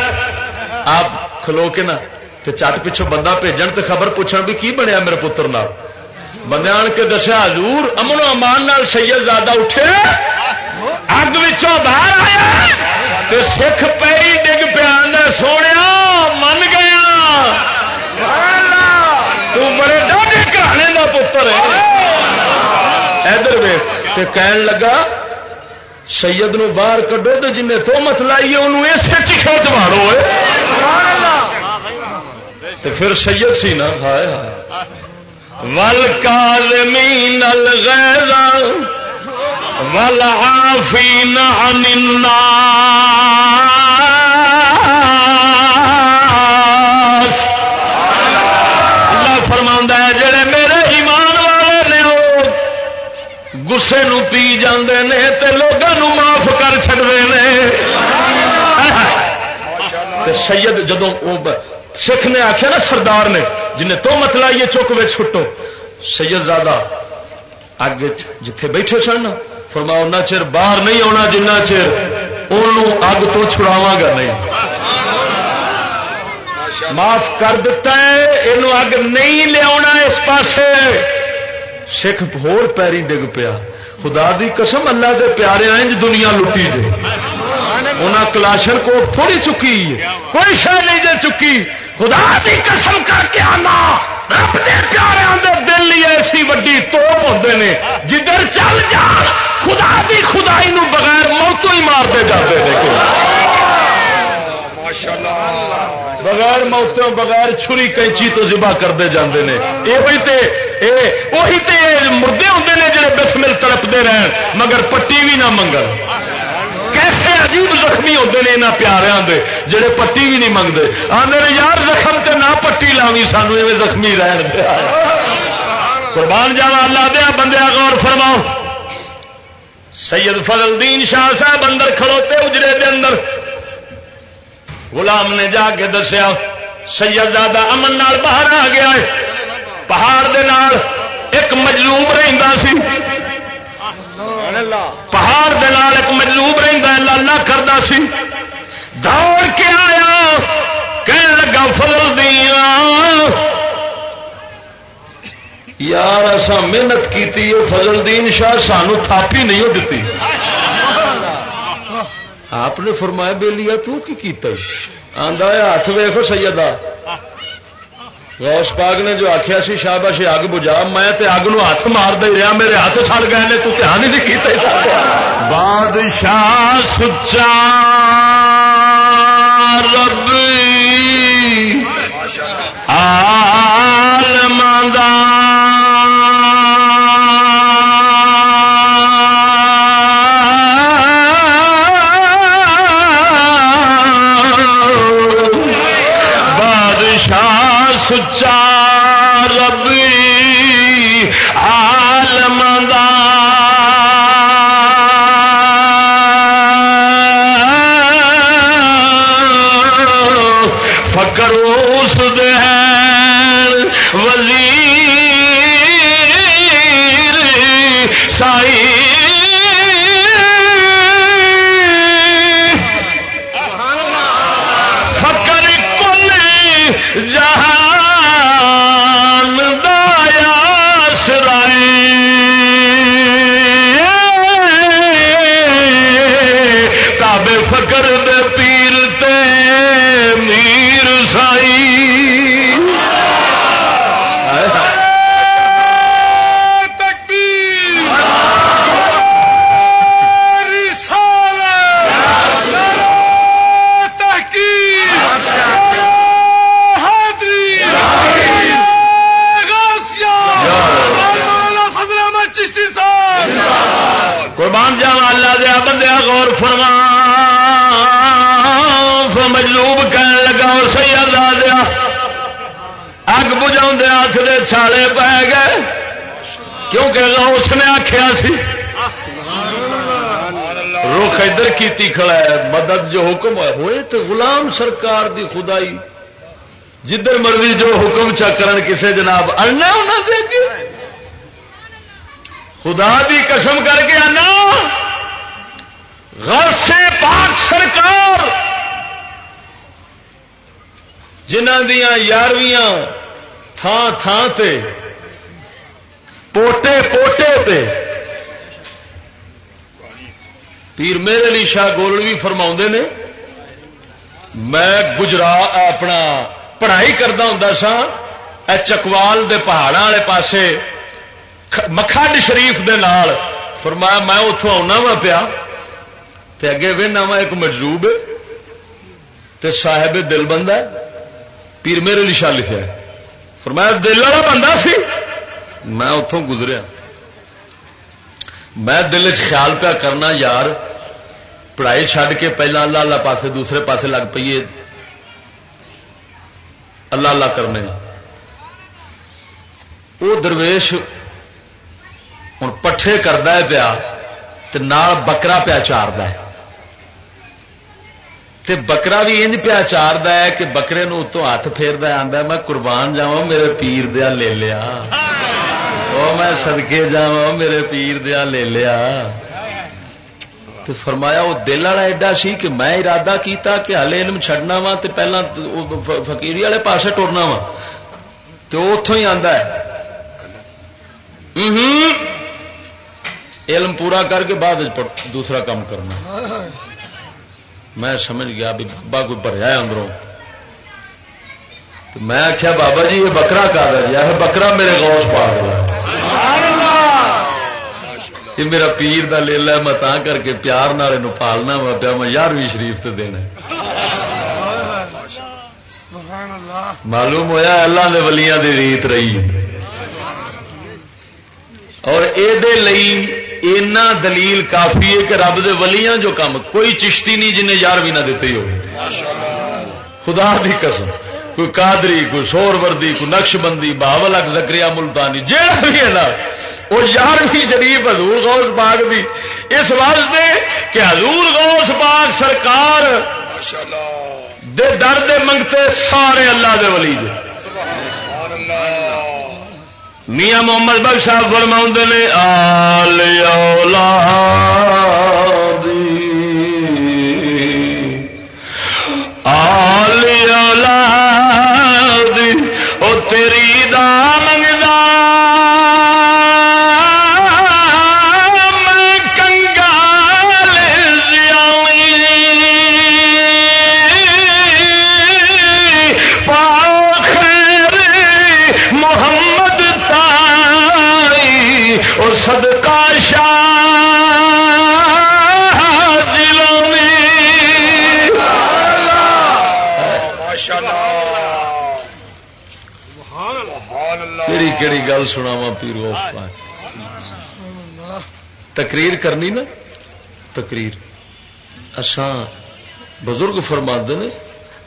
آپ کھلو کے نا چٹ پچھو بندہ بھیجن تو خبر پوچھنا بھی کی بنیا میرے پتر نال؟ بندے آن کے دسیا حضور امن و امان نال سید زیادہ اٹھے اگ باہر آیا سکھ پیری ڈگ پیا سونے من گیا۔ تو بڑے ڈاڈے گھرانے کا پتر ہے۔ ادھر ویخ کہن لگا، سید نو باہر کڈو تو جن تو مت لائیے انہوں اسے چیخا چاڑو پھر سید سی نا، ہائے ہائے۔ والکاظمین الغیظ والعافین عن الناس۔ اللہ فرماندا ہے جڑے میرے ایمان والے نے وہ گسے نو پی جاندے نے تے لوگاں نو معاف کر چھڈے نے۔ تے سید جدوں سکھ نے آخیا نا سردار نے، جنہیں تو مت لائیے چک بچ چھٹو سید زادہ اگ جتھے بیٹھے سن فرماؤ نہ چر باہر نہیں آنا جنہ چر ان اگ تو چھڑاوا گا نہیں۔ معاف کر دیتا ہے یہ اگ نہیں لیا اس پاسے۔ سکھ ہور پیری ڈگ پیا۔ خدا دی قسم اللہ دے پیارے انج دنیا لٹی جے۔ انہاں کلاشر کو تھوڑی چکی، کوئی شہ نہیں جے چکی۔ خدا دی قسم کر کے آنا۔ رب دے پیارے دے دل ہی ایسی وڈی توپ ہوتے نے۔ جدھر چل جا، خدا دی خدائی نو بغیر موتوں ہی مارتے جاتے دیکھو بغیر موتوں بغیر چھری کینچی تو ذبح کرتے جاندے نے۔ یہ تے، اے وہی تے مردے ہوندے نے جڑے بسمل تڑپتے رہن، مگر پٹی بھی نہ منگن۔ کیسے عجیب زخمی ہوتے ہیں یہاں پیاروں دے، جڑے پٹی بھی نہیں منگتے آدھے یار زخم تے نہ پٹی لاوی سانو، ایویں زخمی رہن دیا قربان جانا اللہ دیا بندیا غور فرماؤ۔ سید فضل الدین شاہ صاحب اندر کھڑوتے اجرے دے اندر۔ غلام نے جا کے دسیا، سید زیادہ امن نال باہر آ گیا ہے۔ پہاڑ دے نال ایک مجلوب رہتا سی۔ پہاڑ دے نال ایک مجلوب رہتا لالا کرتا سی۔ دوڑ کے آیا کہنے لگا، فضل دیا۔ یار ایسا محنت کی فضل دین شاہ سانو تھاپی نہیں ہو دیتی آپ نے فرمایا بے لیا تو کی کیتا آندا ہاتھ ویخو سیدہ۔ غوث پاک نے جو آخیا سی شاباش اگ بجا میں تے اگ نو ہاتھ مار دے رہا میرے ہاتھ سڑ گئے نے تو دھیان ہی نہیں کیتا بادشاہ سچا رب عالم اس نے آخیا سی؟ رخ ادھر کی کھڑا ہے، مدد جو حکم ہے۔ ہوئے تو غلام سرکار دی خدائی۔ جدھر مرضی جو حکم چکر کسے جناب، انا دے گی خدا دی قسم کر کے آنا غوث پاک سرکار۔ جنہ دیا یارویاں تھان تھان تے پوٹے پوٹے تے۔ پیر میرے لیے شاہ گولوی فرما نے، میں گجرا اپنا پڑھائی کرتا ہوں سا چکوال دے پہاڑا والے پاسے مکھڈ شریف دے نال، فرمایا میں اتوں آنا وا پیا اگے وہنا وا ایک مجلوب تے صاحب دل بندہ پیر میرے لیے شاہ لکھا فرمایا دل والا بندہ سی۔ میں اتوں گزریا۔ میں دل چ خیال پیا کرنا، یار، پڑھائی چھڈ کے پہلا اللہ اللہ پاسے دوسرے پاسے لگ پیے اللہ اللہ کرنے وہ درویش ہوں پٹھے کرتا پیا بکرا پیا چار ہے۔ تے بکرا بھی انج پیا چار ہے کہ بکرے نو اتوں ہاتھ پھیرد آتا میں قربان جا میرے پیر دیا لے لیا۔ میں سدکے جا میرے پیر دیا لے لیا۔ تو فرمایا وہ دل والا ایڈا سی کہ میں ارادہ کیتا کہ ہلے علم چڈنا وا تو پہلا فکیری والے پاسے ٹورنا وا تو اتوں ہی آتا ہے۔ علم پورا کر کے بعد دوسرا کام کرنا۔ میں سمجھ گیا بھی بابا کوئی بھریا اندروں۔ تو میں آخیا بابا جی یہ بکرا کا جی یہ بکرا میرے گوش پا یہ میرا پیر کا لے لا میں تا کر کے پیار نال پالنا وا پیا، میں یارویں شریف سے دینا معلوم ہوا اللہ نے ولیاں دی ریت رہی۔ اور اینا دلیل کافی ہے کہ رب دے ولیاں جو کام کوئی چشتی نہیں جنہیں یار بھی نہ دیتے ہو خدا دی قسم۔ کوئی قادری، کوئی سور وردی کوئی نقش بندی باول اک زکری ملتانی جہاں بھی ہے نا، وہ یارویں شریف حضور غوث پاک بھی اس واسطے کہ حضور غوث پاک سرکار دے در دے منگتے سارے اللہ دے ولی دے۔ میاں محمد بخش صاحب فرما نے، آل اولاد آل تقریر کرنی نا؟ تقریر۔ اسان بزرگ فرما نے،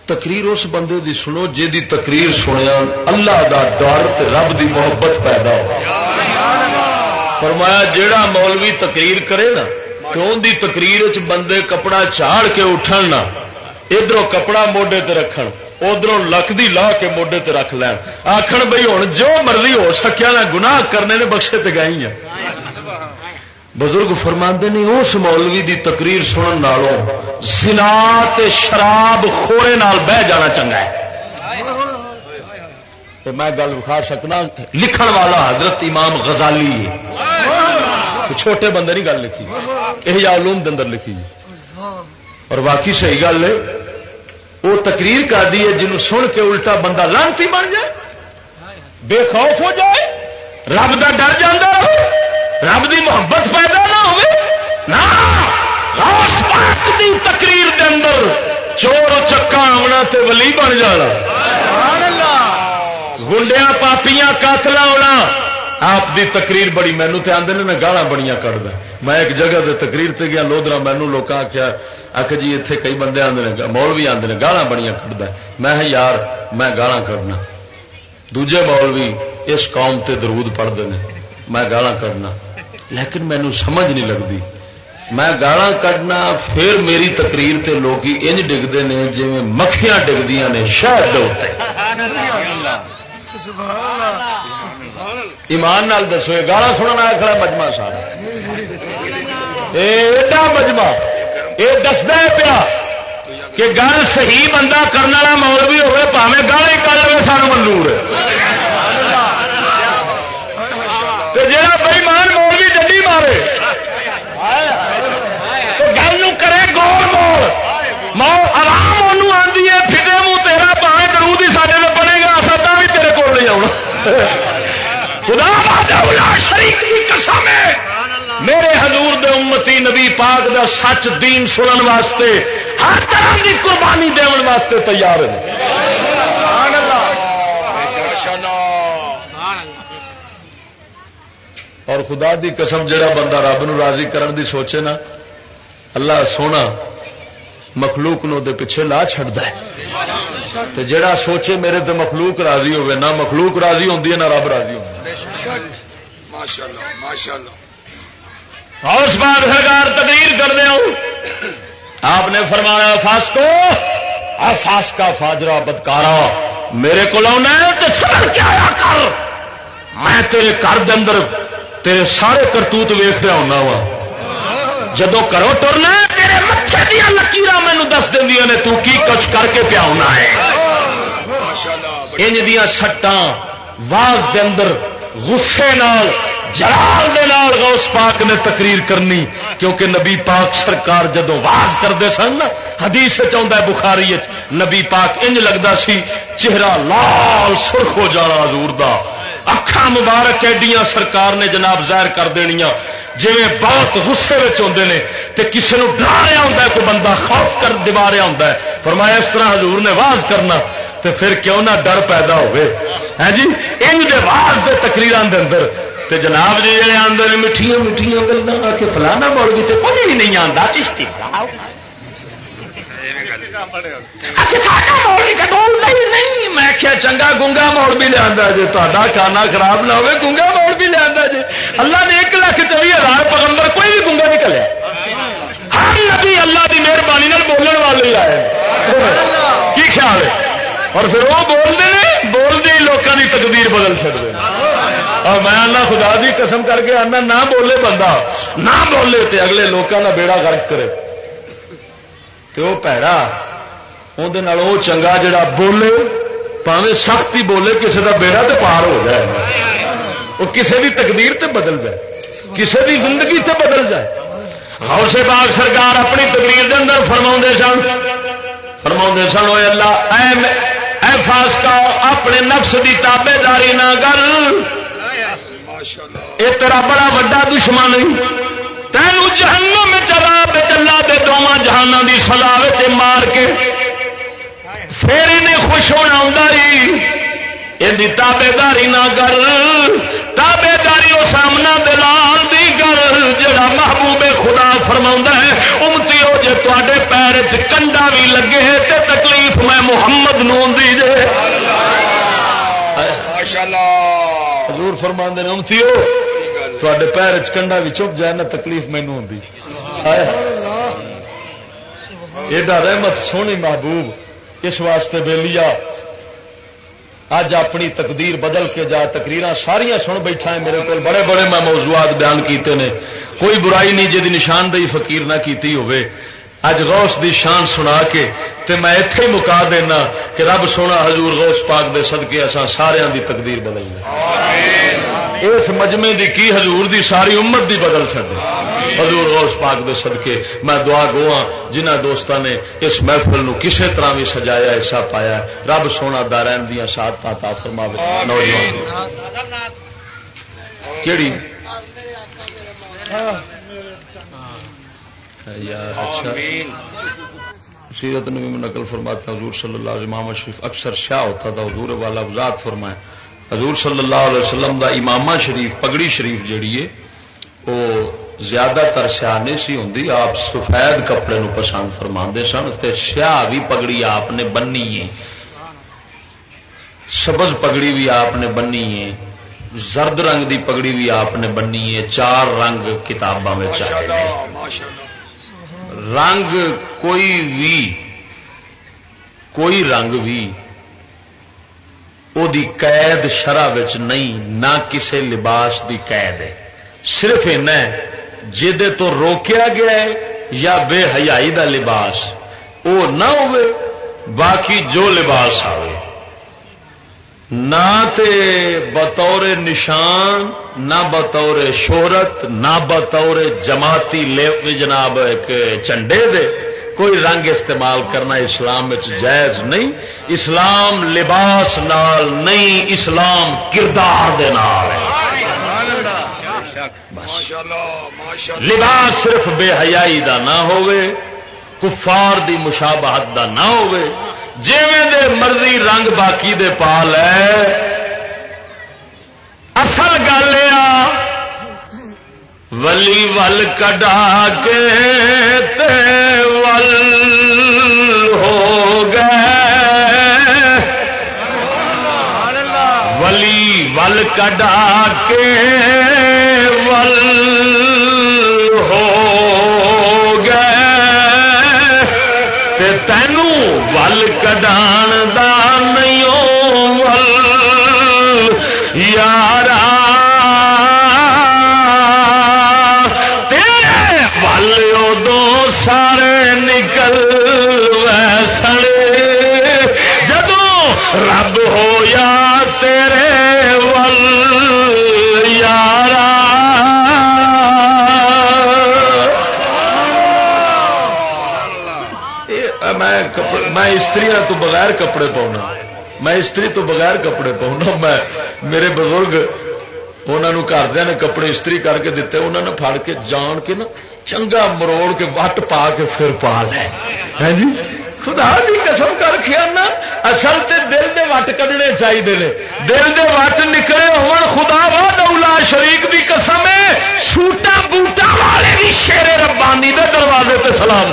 تقریر اس بندے دی سنو جی دی تقریر سنیا، اللہ دا ڈر رب دی محبت پیدا ہو۔ فرمایا، جیڑا مولوی تقریر کرے نا تو ان دی تقریر چ بندے کپڑا چاڑ کے اٹھن نا ادھر کپڑا موڈے تے رکھن ادھر لک دی لا کے موڈے تے رکھ لین۔ آخر بھائی ہوں جو مرضی ہو سکیا نا، گناہ کرنے نے بخشے تے گئی ہیں۔ بزرگ فرما نے اس مولوی دی تقریر سنن نالوں سنا شراب خورے نال بہ جانا چنگا ہے۔ میں گل بخا سکنا، لکھن والا حضرت امام غزالی چھوٹے بندے نہیں گل لکھی۔ یہ علوم دندر لکھی۔ اور باقی صحیح گل ہے، وہ تقریر کر دی ہے جنہوں سن کے الٹا بندہ لانتی بن جائے۔ بے خوف ہو جائے، رب کا ڈر جانا ہو رب کی محبت پیدا نہ ہو تقریر دے اندر چور چکا آنا تے ولی بن جانا۔ گنڈیا پاپیاں قاتل ہونا آپ دی تقریر بڑی مینو تے آدھے نا گالا بڑی کٹ میں ایک جگہ دے تقریر تے گیا، لودرا مینو لوگ آخیا آخ جی اتنے کئی بندے آدھے مول بھی آدھے گالا بڑی کٹد میں ہاں یار، میں گالا کٹنا دوجے مول بھی اس قوم تے درود پڑھتے ہیں میں گالا کٹنا لیکن مینو سمجھ نہیں لگتی۔ میں گالا کڈنا پھر میری تقریر تے لوگ انج ڈگتے ہیں جی مکھیاں ڈگدیاں نے شہد ایمان نال دسو گالا سننا کھڑا مجمع صاحب۔ ایڈا مجمع یہ دستا پیا کہ گل صحیح بندہ کرنے والا مولوی ہوئے پاوے گل ہی کر لے سان منظور۔ جا جڈی مارے تو گل کرے گول مول آرام ان آدھی ہے فٹے منہ تیرا پاوے درود ہی سارے میں بنے گا سدا بھی تیرے کول نہیں آنا خدا شریف کی قسم ہے۔ میرے حضور دے امتی نبی پاک دا سچ دین سنن واسطے ہر طرح کی قربانی دن واسطے تیار ہیں اور خدا دی قسم جڑا بندہ رب نو راضی کرن دی سوچے نا اللہ سونا مخلوق نو دے پیچھے لا چڑتا ہے۔ تے جڑا سوچے میرے تے مخلوق راضی ہوئے نہ مخلوق راضی ہوندی ہے نہ رب راضی ماشاءاللہ اس بار سرکار تقریر کر دیا آپ نے فرمایا فاسکو فاس کا فاجرا بدکارا میرے کو تو سر کیا کر؟ میں تیرے گھر اندر تیرے سارے کرتوت ویخ رہا ہونا وا۔ جدو کرو ٹرنا تیرے متے دیا لکیر مینو دس دیا نے تو کی کچھ کر کے پیا ہونا ہے؟ انج دیا سٹان واز دے اندر غصے نال، جلال دے نال غوث پاک نے تقریر کرنی، کیونکہ نبی پاک سرکار جدو واز کرتے سن حدیث چاہتا ہے، بخاری نبی پاک انج لگتا سی، چہرہ لال سرخ ہو جانا حضور دا۔ اکھا مبارک ایڈیاں سرکار نے جناب ظاہر کر دنیا جی بہت غصے آتے ہیں تو کسی نے ڈرایا ہوتا ہے کوئی بندہ خوف کر دبا رہا ہوتا ہے فرمایا اس طرح حضور نے واز کرنا تو پھر کیوں نہ ڈر پیدا ہوئے ہے جی ان دے واز دے تقریر دے اندر تے جناب جی جڑے آدھے نے میٹھیاں میٹھیاں گلیں آ کے فلانا مڑ گئی تو کچھ بھی نہیں آتا چشتی میں کیا چنگا گونگا موڑ بھی لیا جی تا کھانا خراب نہ ہوئے، گونگا موڑ بھی لیا جی اللہ نے ایک لاکھ چوبی ہزار پگمبر کوئی بھی گونگا نکلے ہر نبی اللہ کی مہربانی بولنے والے آئے۔ کی خیال ہے؟ اور پھر وہ بولتے ہیں، بولتے ہی لوگوں کی تقدیر بدل چکتے اور میں آنا خدا دی قسم کر کے آنا، نہ بولے بندہ، نہ بولے تے اگلے لوگوں کا بیڑا گرک کرے۔ تو وہ پیڑا اندر وہ چنگا جڑا بولے پاوے سختی بولے کسی کا بیڑا تو پار ہو جائے وہ کسی بھی تقدیر تے بدل جائے کسی بھی زندگی تے بدل جائے غوث باغ سرکار اپنی تقریر دے اندر فرما سن فرما سن وہ اللہ اے اے فاسکا اپنے نفس دی تابے داری نہ کر یہ تیرا بڑا وا دشمن تینوں جہنم چلا بے چلا دے دونوں جہانوں کی سلا مار کے پھر انہیں خوش ہونا یہ تابے داری نہ کر۔ تابے داری وہ سامنا دلال دی گل جڑا محبوب خدا فرما ہے امتی ہو جی تے پیر چنڈا بھی لگے تے تکلیف میں محمد نو دی جے۔ حضور فرما امتی ہو تے پیر چنڈا بھی چپ جائے نا تکلیف مینو ہوں ایڈا رحمت سونی محبوب اس واسطے ویلیا اج اپنی تقدیر بدل کے جا تقریر ساریا سن بیٹھا ہے میرے کو بڑے بڑے میں موضوعات بیان کیتے نے کوئی برائی نہیں جی نشاندہی فقیر نہ کیتی ہوئے اج غوث دی شان سنا کے تے میں اتے مکا دینا کہ رب سونا حضور غوث پاک دے صدقے اساں سارے دی تقدیر بدل دیں اس مجمے دی کی حضور دی ساری امت دی بدل سکے حضور غوث پاک دے صدقے، میں دعا گوا جنہ دوستاں نے اس محفل نو کسے طرح بھی سجایا، حصہ پایا۔ رب سونا دارین دیا ساتھ تا فرماوے۔ نوجوان، کیڑی؟ یار اچھا۔ سیرت نبی میں نقل فرماتا حضور صلی اللہ علیہ امام شریف اکثر شاہ ہوتا تھا، حضور والا وزاد فرمائے۔ حضور صلی اللہ علیہ وسلم دا امامہ شریف پگڑی شریف جیڑی ہے وہ زیادہ تر سیاح نہیں سی ہوں آپ سفید کپڑے نو پسند فرما سن سیاہ بھی پگڑی آپ نے بننی ہے۔ سبز پگڑی بھی آپ نے بننی ہے۔ زرد رنگ دی پگڑی بھی آپ نے بننی ہے۔ چار رنگ کتاباں میں رنگ کوئی بھی کوئی رنگ بھی او دی قید شرح نہیں نہ کسے لباس دی قید ہے صرف جدے تو روکیا گیا ہے یا بے حیائی دا لباس او نہ ہوئے باقی جو لباس آئے نہ تے بطور نشان نہ بطور شہرت نہ بطور جماعتی جناب ایک چنڈے دے کوئی رنگ استعمال کرنا اسلام جائز نہیں اسلام لباس نال نہیں، اسلام کردار دے نال لباس صرف بے حیائی دا نہ ہوئے کفار دی مشابہت دا نہ ہوئے دے مرضی رنگ باقی دے پا لے۔ اصل گل ولی ول کڈا کے تے ول کڈا کے ول ہو گئے۔ تینوں ول کڈان دا استری تو بغیر کپڑے پاؤنا۔ میں استری تو بغیر کپڑے پاؤنا۔ میں میرے بزرگ انہوں گھردیا نے کپڑے استری کر کے دیتے انہوں نے پھڑ کے جان کے نا چنگا مروڑ کے وٹ پا کے پھر پا لے۔ ہاں جی؟ خدا کی قسم کر کے آنا، اصل تے دل دے وٹ کڈنے چاہیے دل دے وٹ نکلے ہو خدا وا دولا شریک دی قسم ہے۔ سوٹا بوٹا والے بھی شیر ربانی دے دروازے تے سلام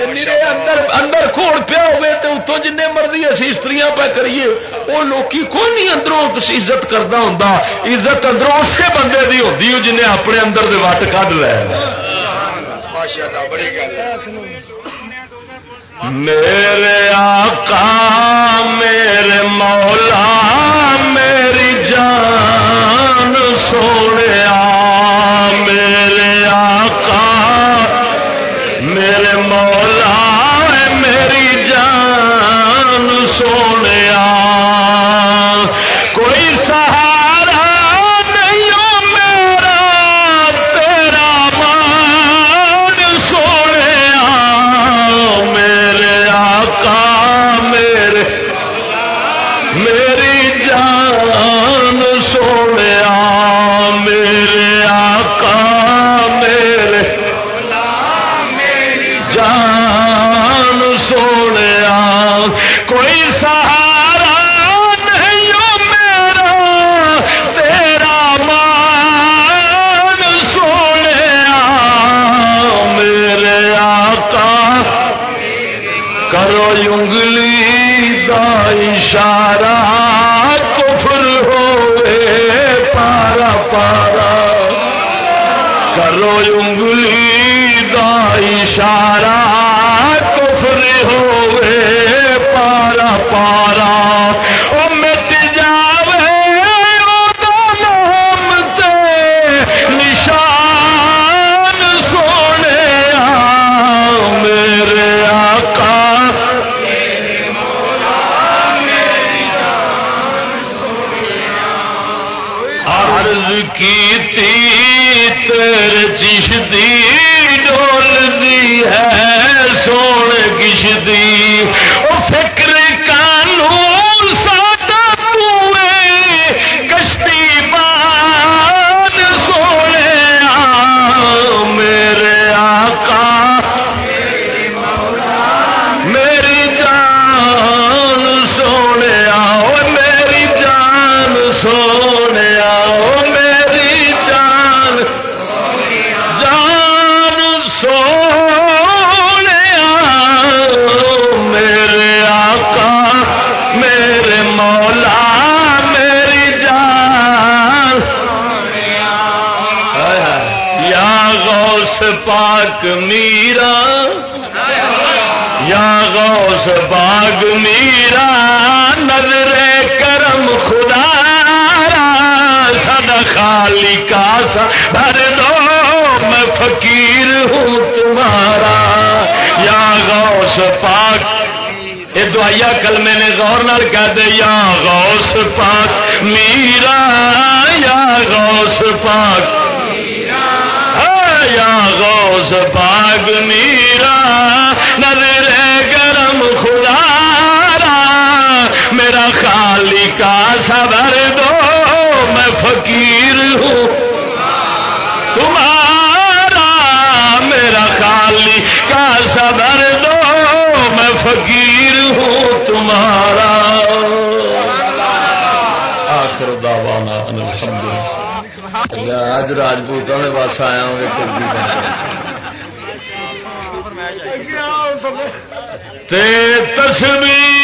اندر اندر کھوڑ پیا ہوئے تو اتوں جن مرضی اسی استری پہ کریے، وہ لوکی کوئی نہیں اندروں عزت کرتا ہوں عزت اندروں اسی بندے کی ہوتی جنہیں اپنے اندر دے وٹ کھ لے۔ میرے آقا، میرے مولا، میری جان۔ غوث باغ میرا نظر کرم خدا سد خالی کا سا بھر دو، میں فقیر ہوں تمہارا۔ یا غوث پاک یہ دعائیا کل میں نے غور نال کہہ دے، یا غوث پاک، میرا، یا غوث پاک۔ یا غوث پاک، میرا نظر کا صبر دو، میں فقیر ہوں۔ تمہارا میرا خالی کا صبر دو، میں فقیر ہوں۔ تمہارا آخر دعوانا الحمدللہ۔ اج راجپوت میں بس آیا ہوں تصویر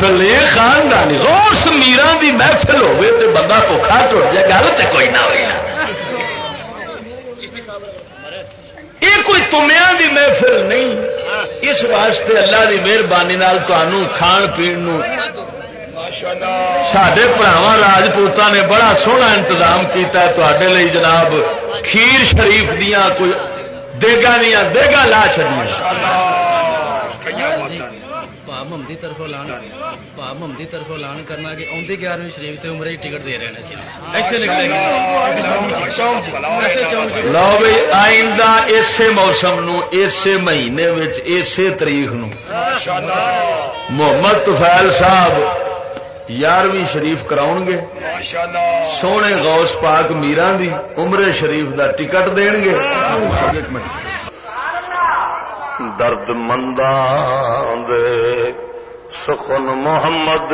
محفل نہیں خاندانی۔ غوث میرا دی محفل ہوگی تو بندہ پکا ٹر جائے گل تو کوئی نہ ہوئی یہ کوئی تمیا دی محفل نہیں۔ اس واسطے اللہ کی مہربانی کھان پی سڈے پراوا راجپوتوں نے بڑا سونا انتظام کیتا ہے تے جناب۔ کھیر شریف دیا کوئی دیگا دیا دیگا لا محمدی پا محمدی طرف اعلان کرنا کہ آدھی گیارہویں شریف تے عمرے ٹکٹ دے رہے ہیں لو بھائی آئندہ اسی موسم نو اسی مہینے اسی تاریخ نو محمد تفیل صاحب یارویں شریف کراؤ گے سونے غوث پاک میرا دی عمرے شریف دا ٹکٹ دین گے درد مندہ دے سخن محمد۔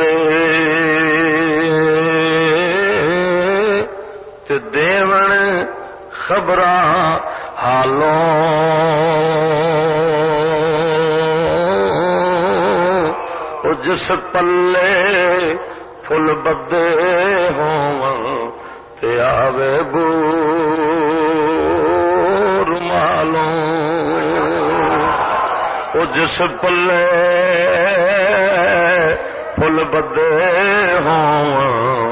دیون خبر حالوں۔ جس پلے فل بدے آوے بور جس پلے پل بدے ہوں۔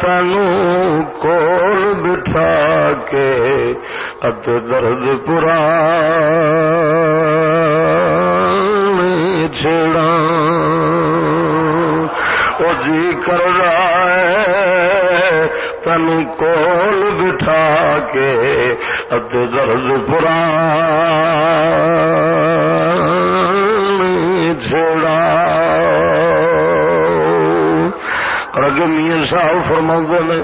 تینوں کول بٹھا کے ات درد پورا چھڑا وہ جی کر تن کول بٹھا کے ات صاحب فرما نے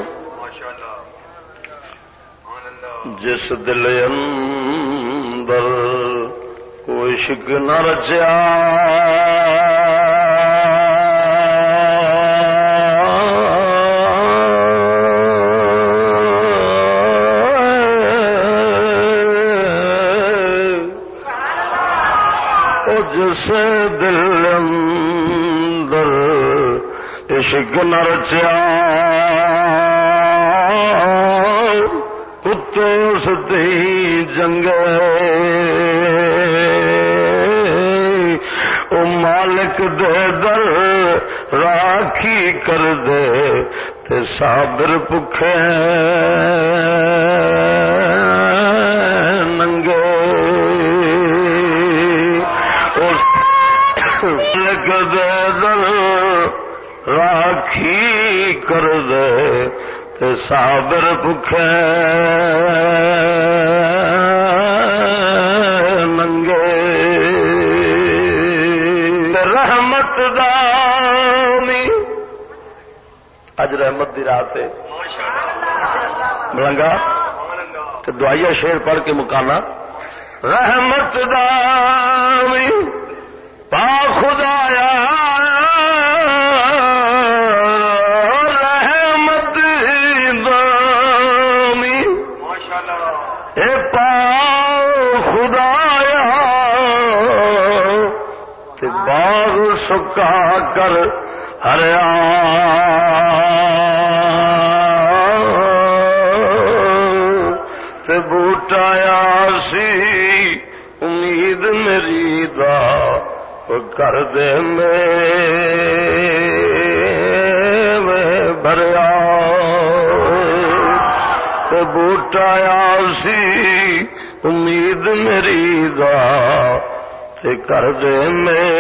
جس دل اندر کوئی شک نہ رچیا جس دل عشق نہ رچیا دی جنگ او مالک دے در راکھی کر دے تے صابر پکھے۔ صابر بکھے ننگے رحمت دامی۔ اج رحمت دی رات ہے۔ ملنگا۔ تو دعائیا شیر پڑھ کے مکانا۔ رحمت دامی۔ سکا کر ہریا تے بوٹایا سی، امید میری دا کر دے میں بھریا تے بوٹایا سی، امید میری دا کر دے میں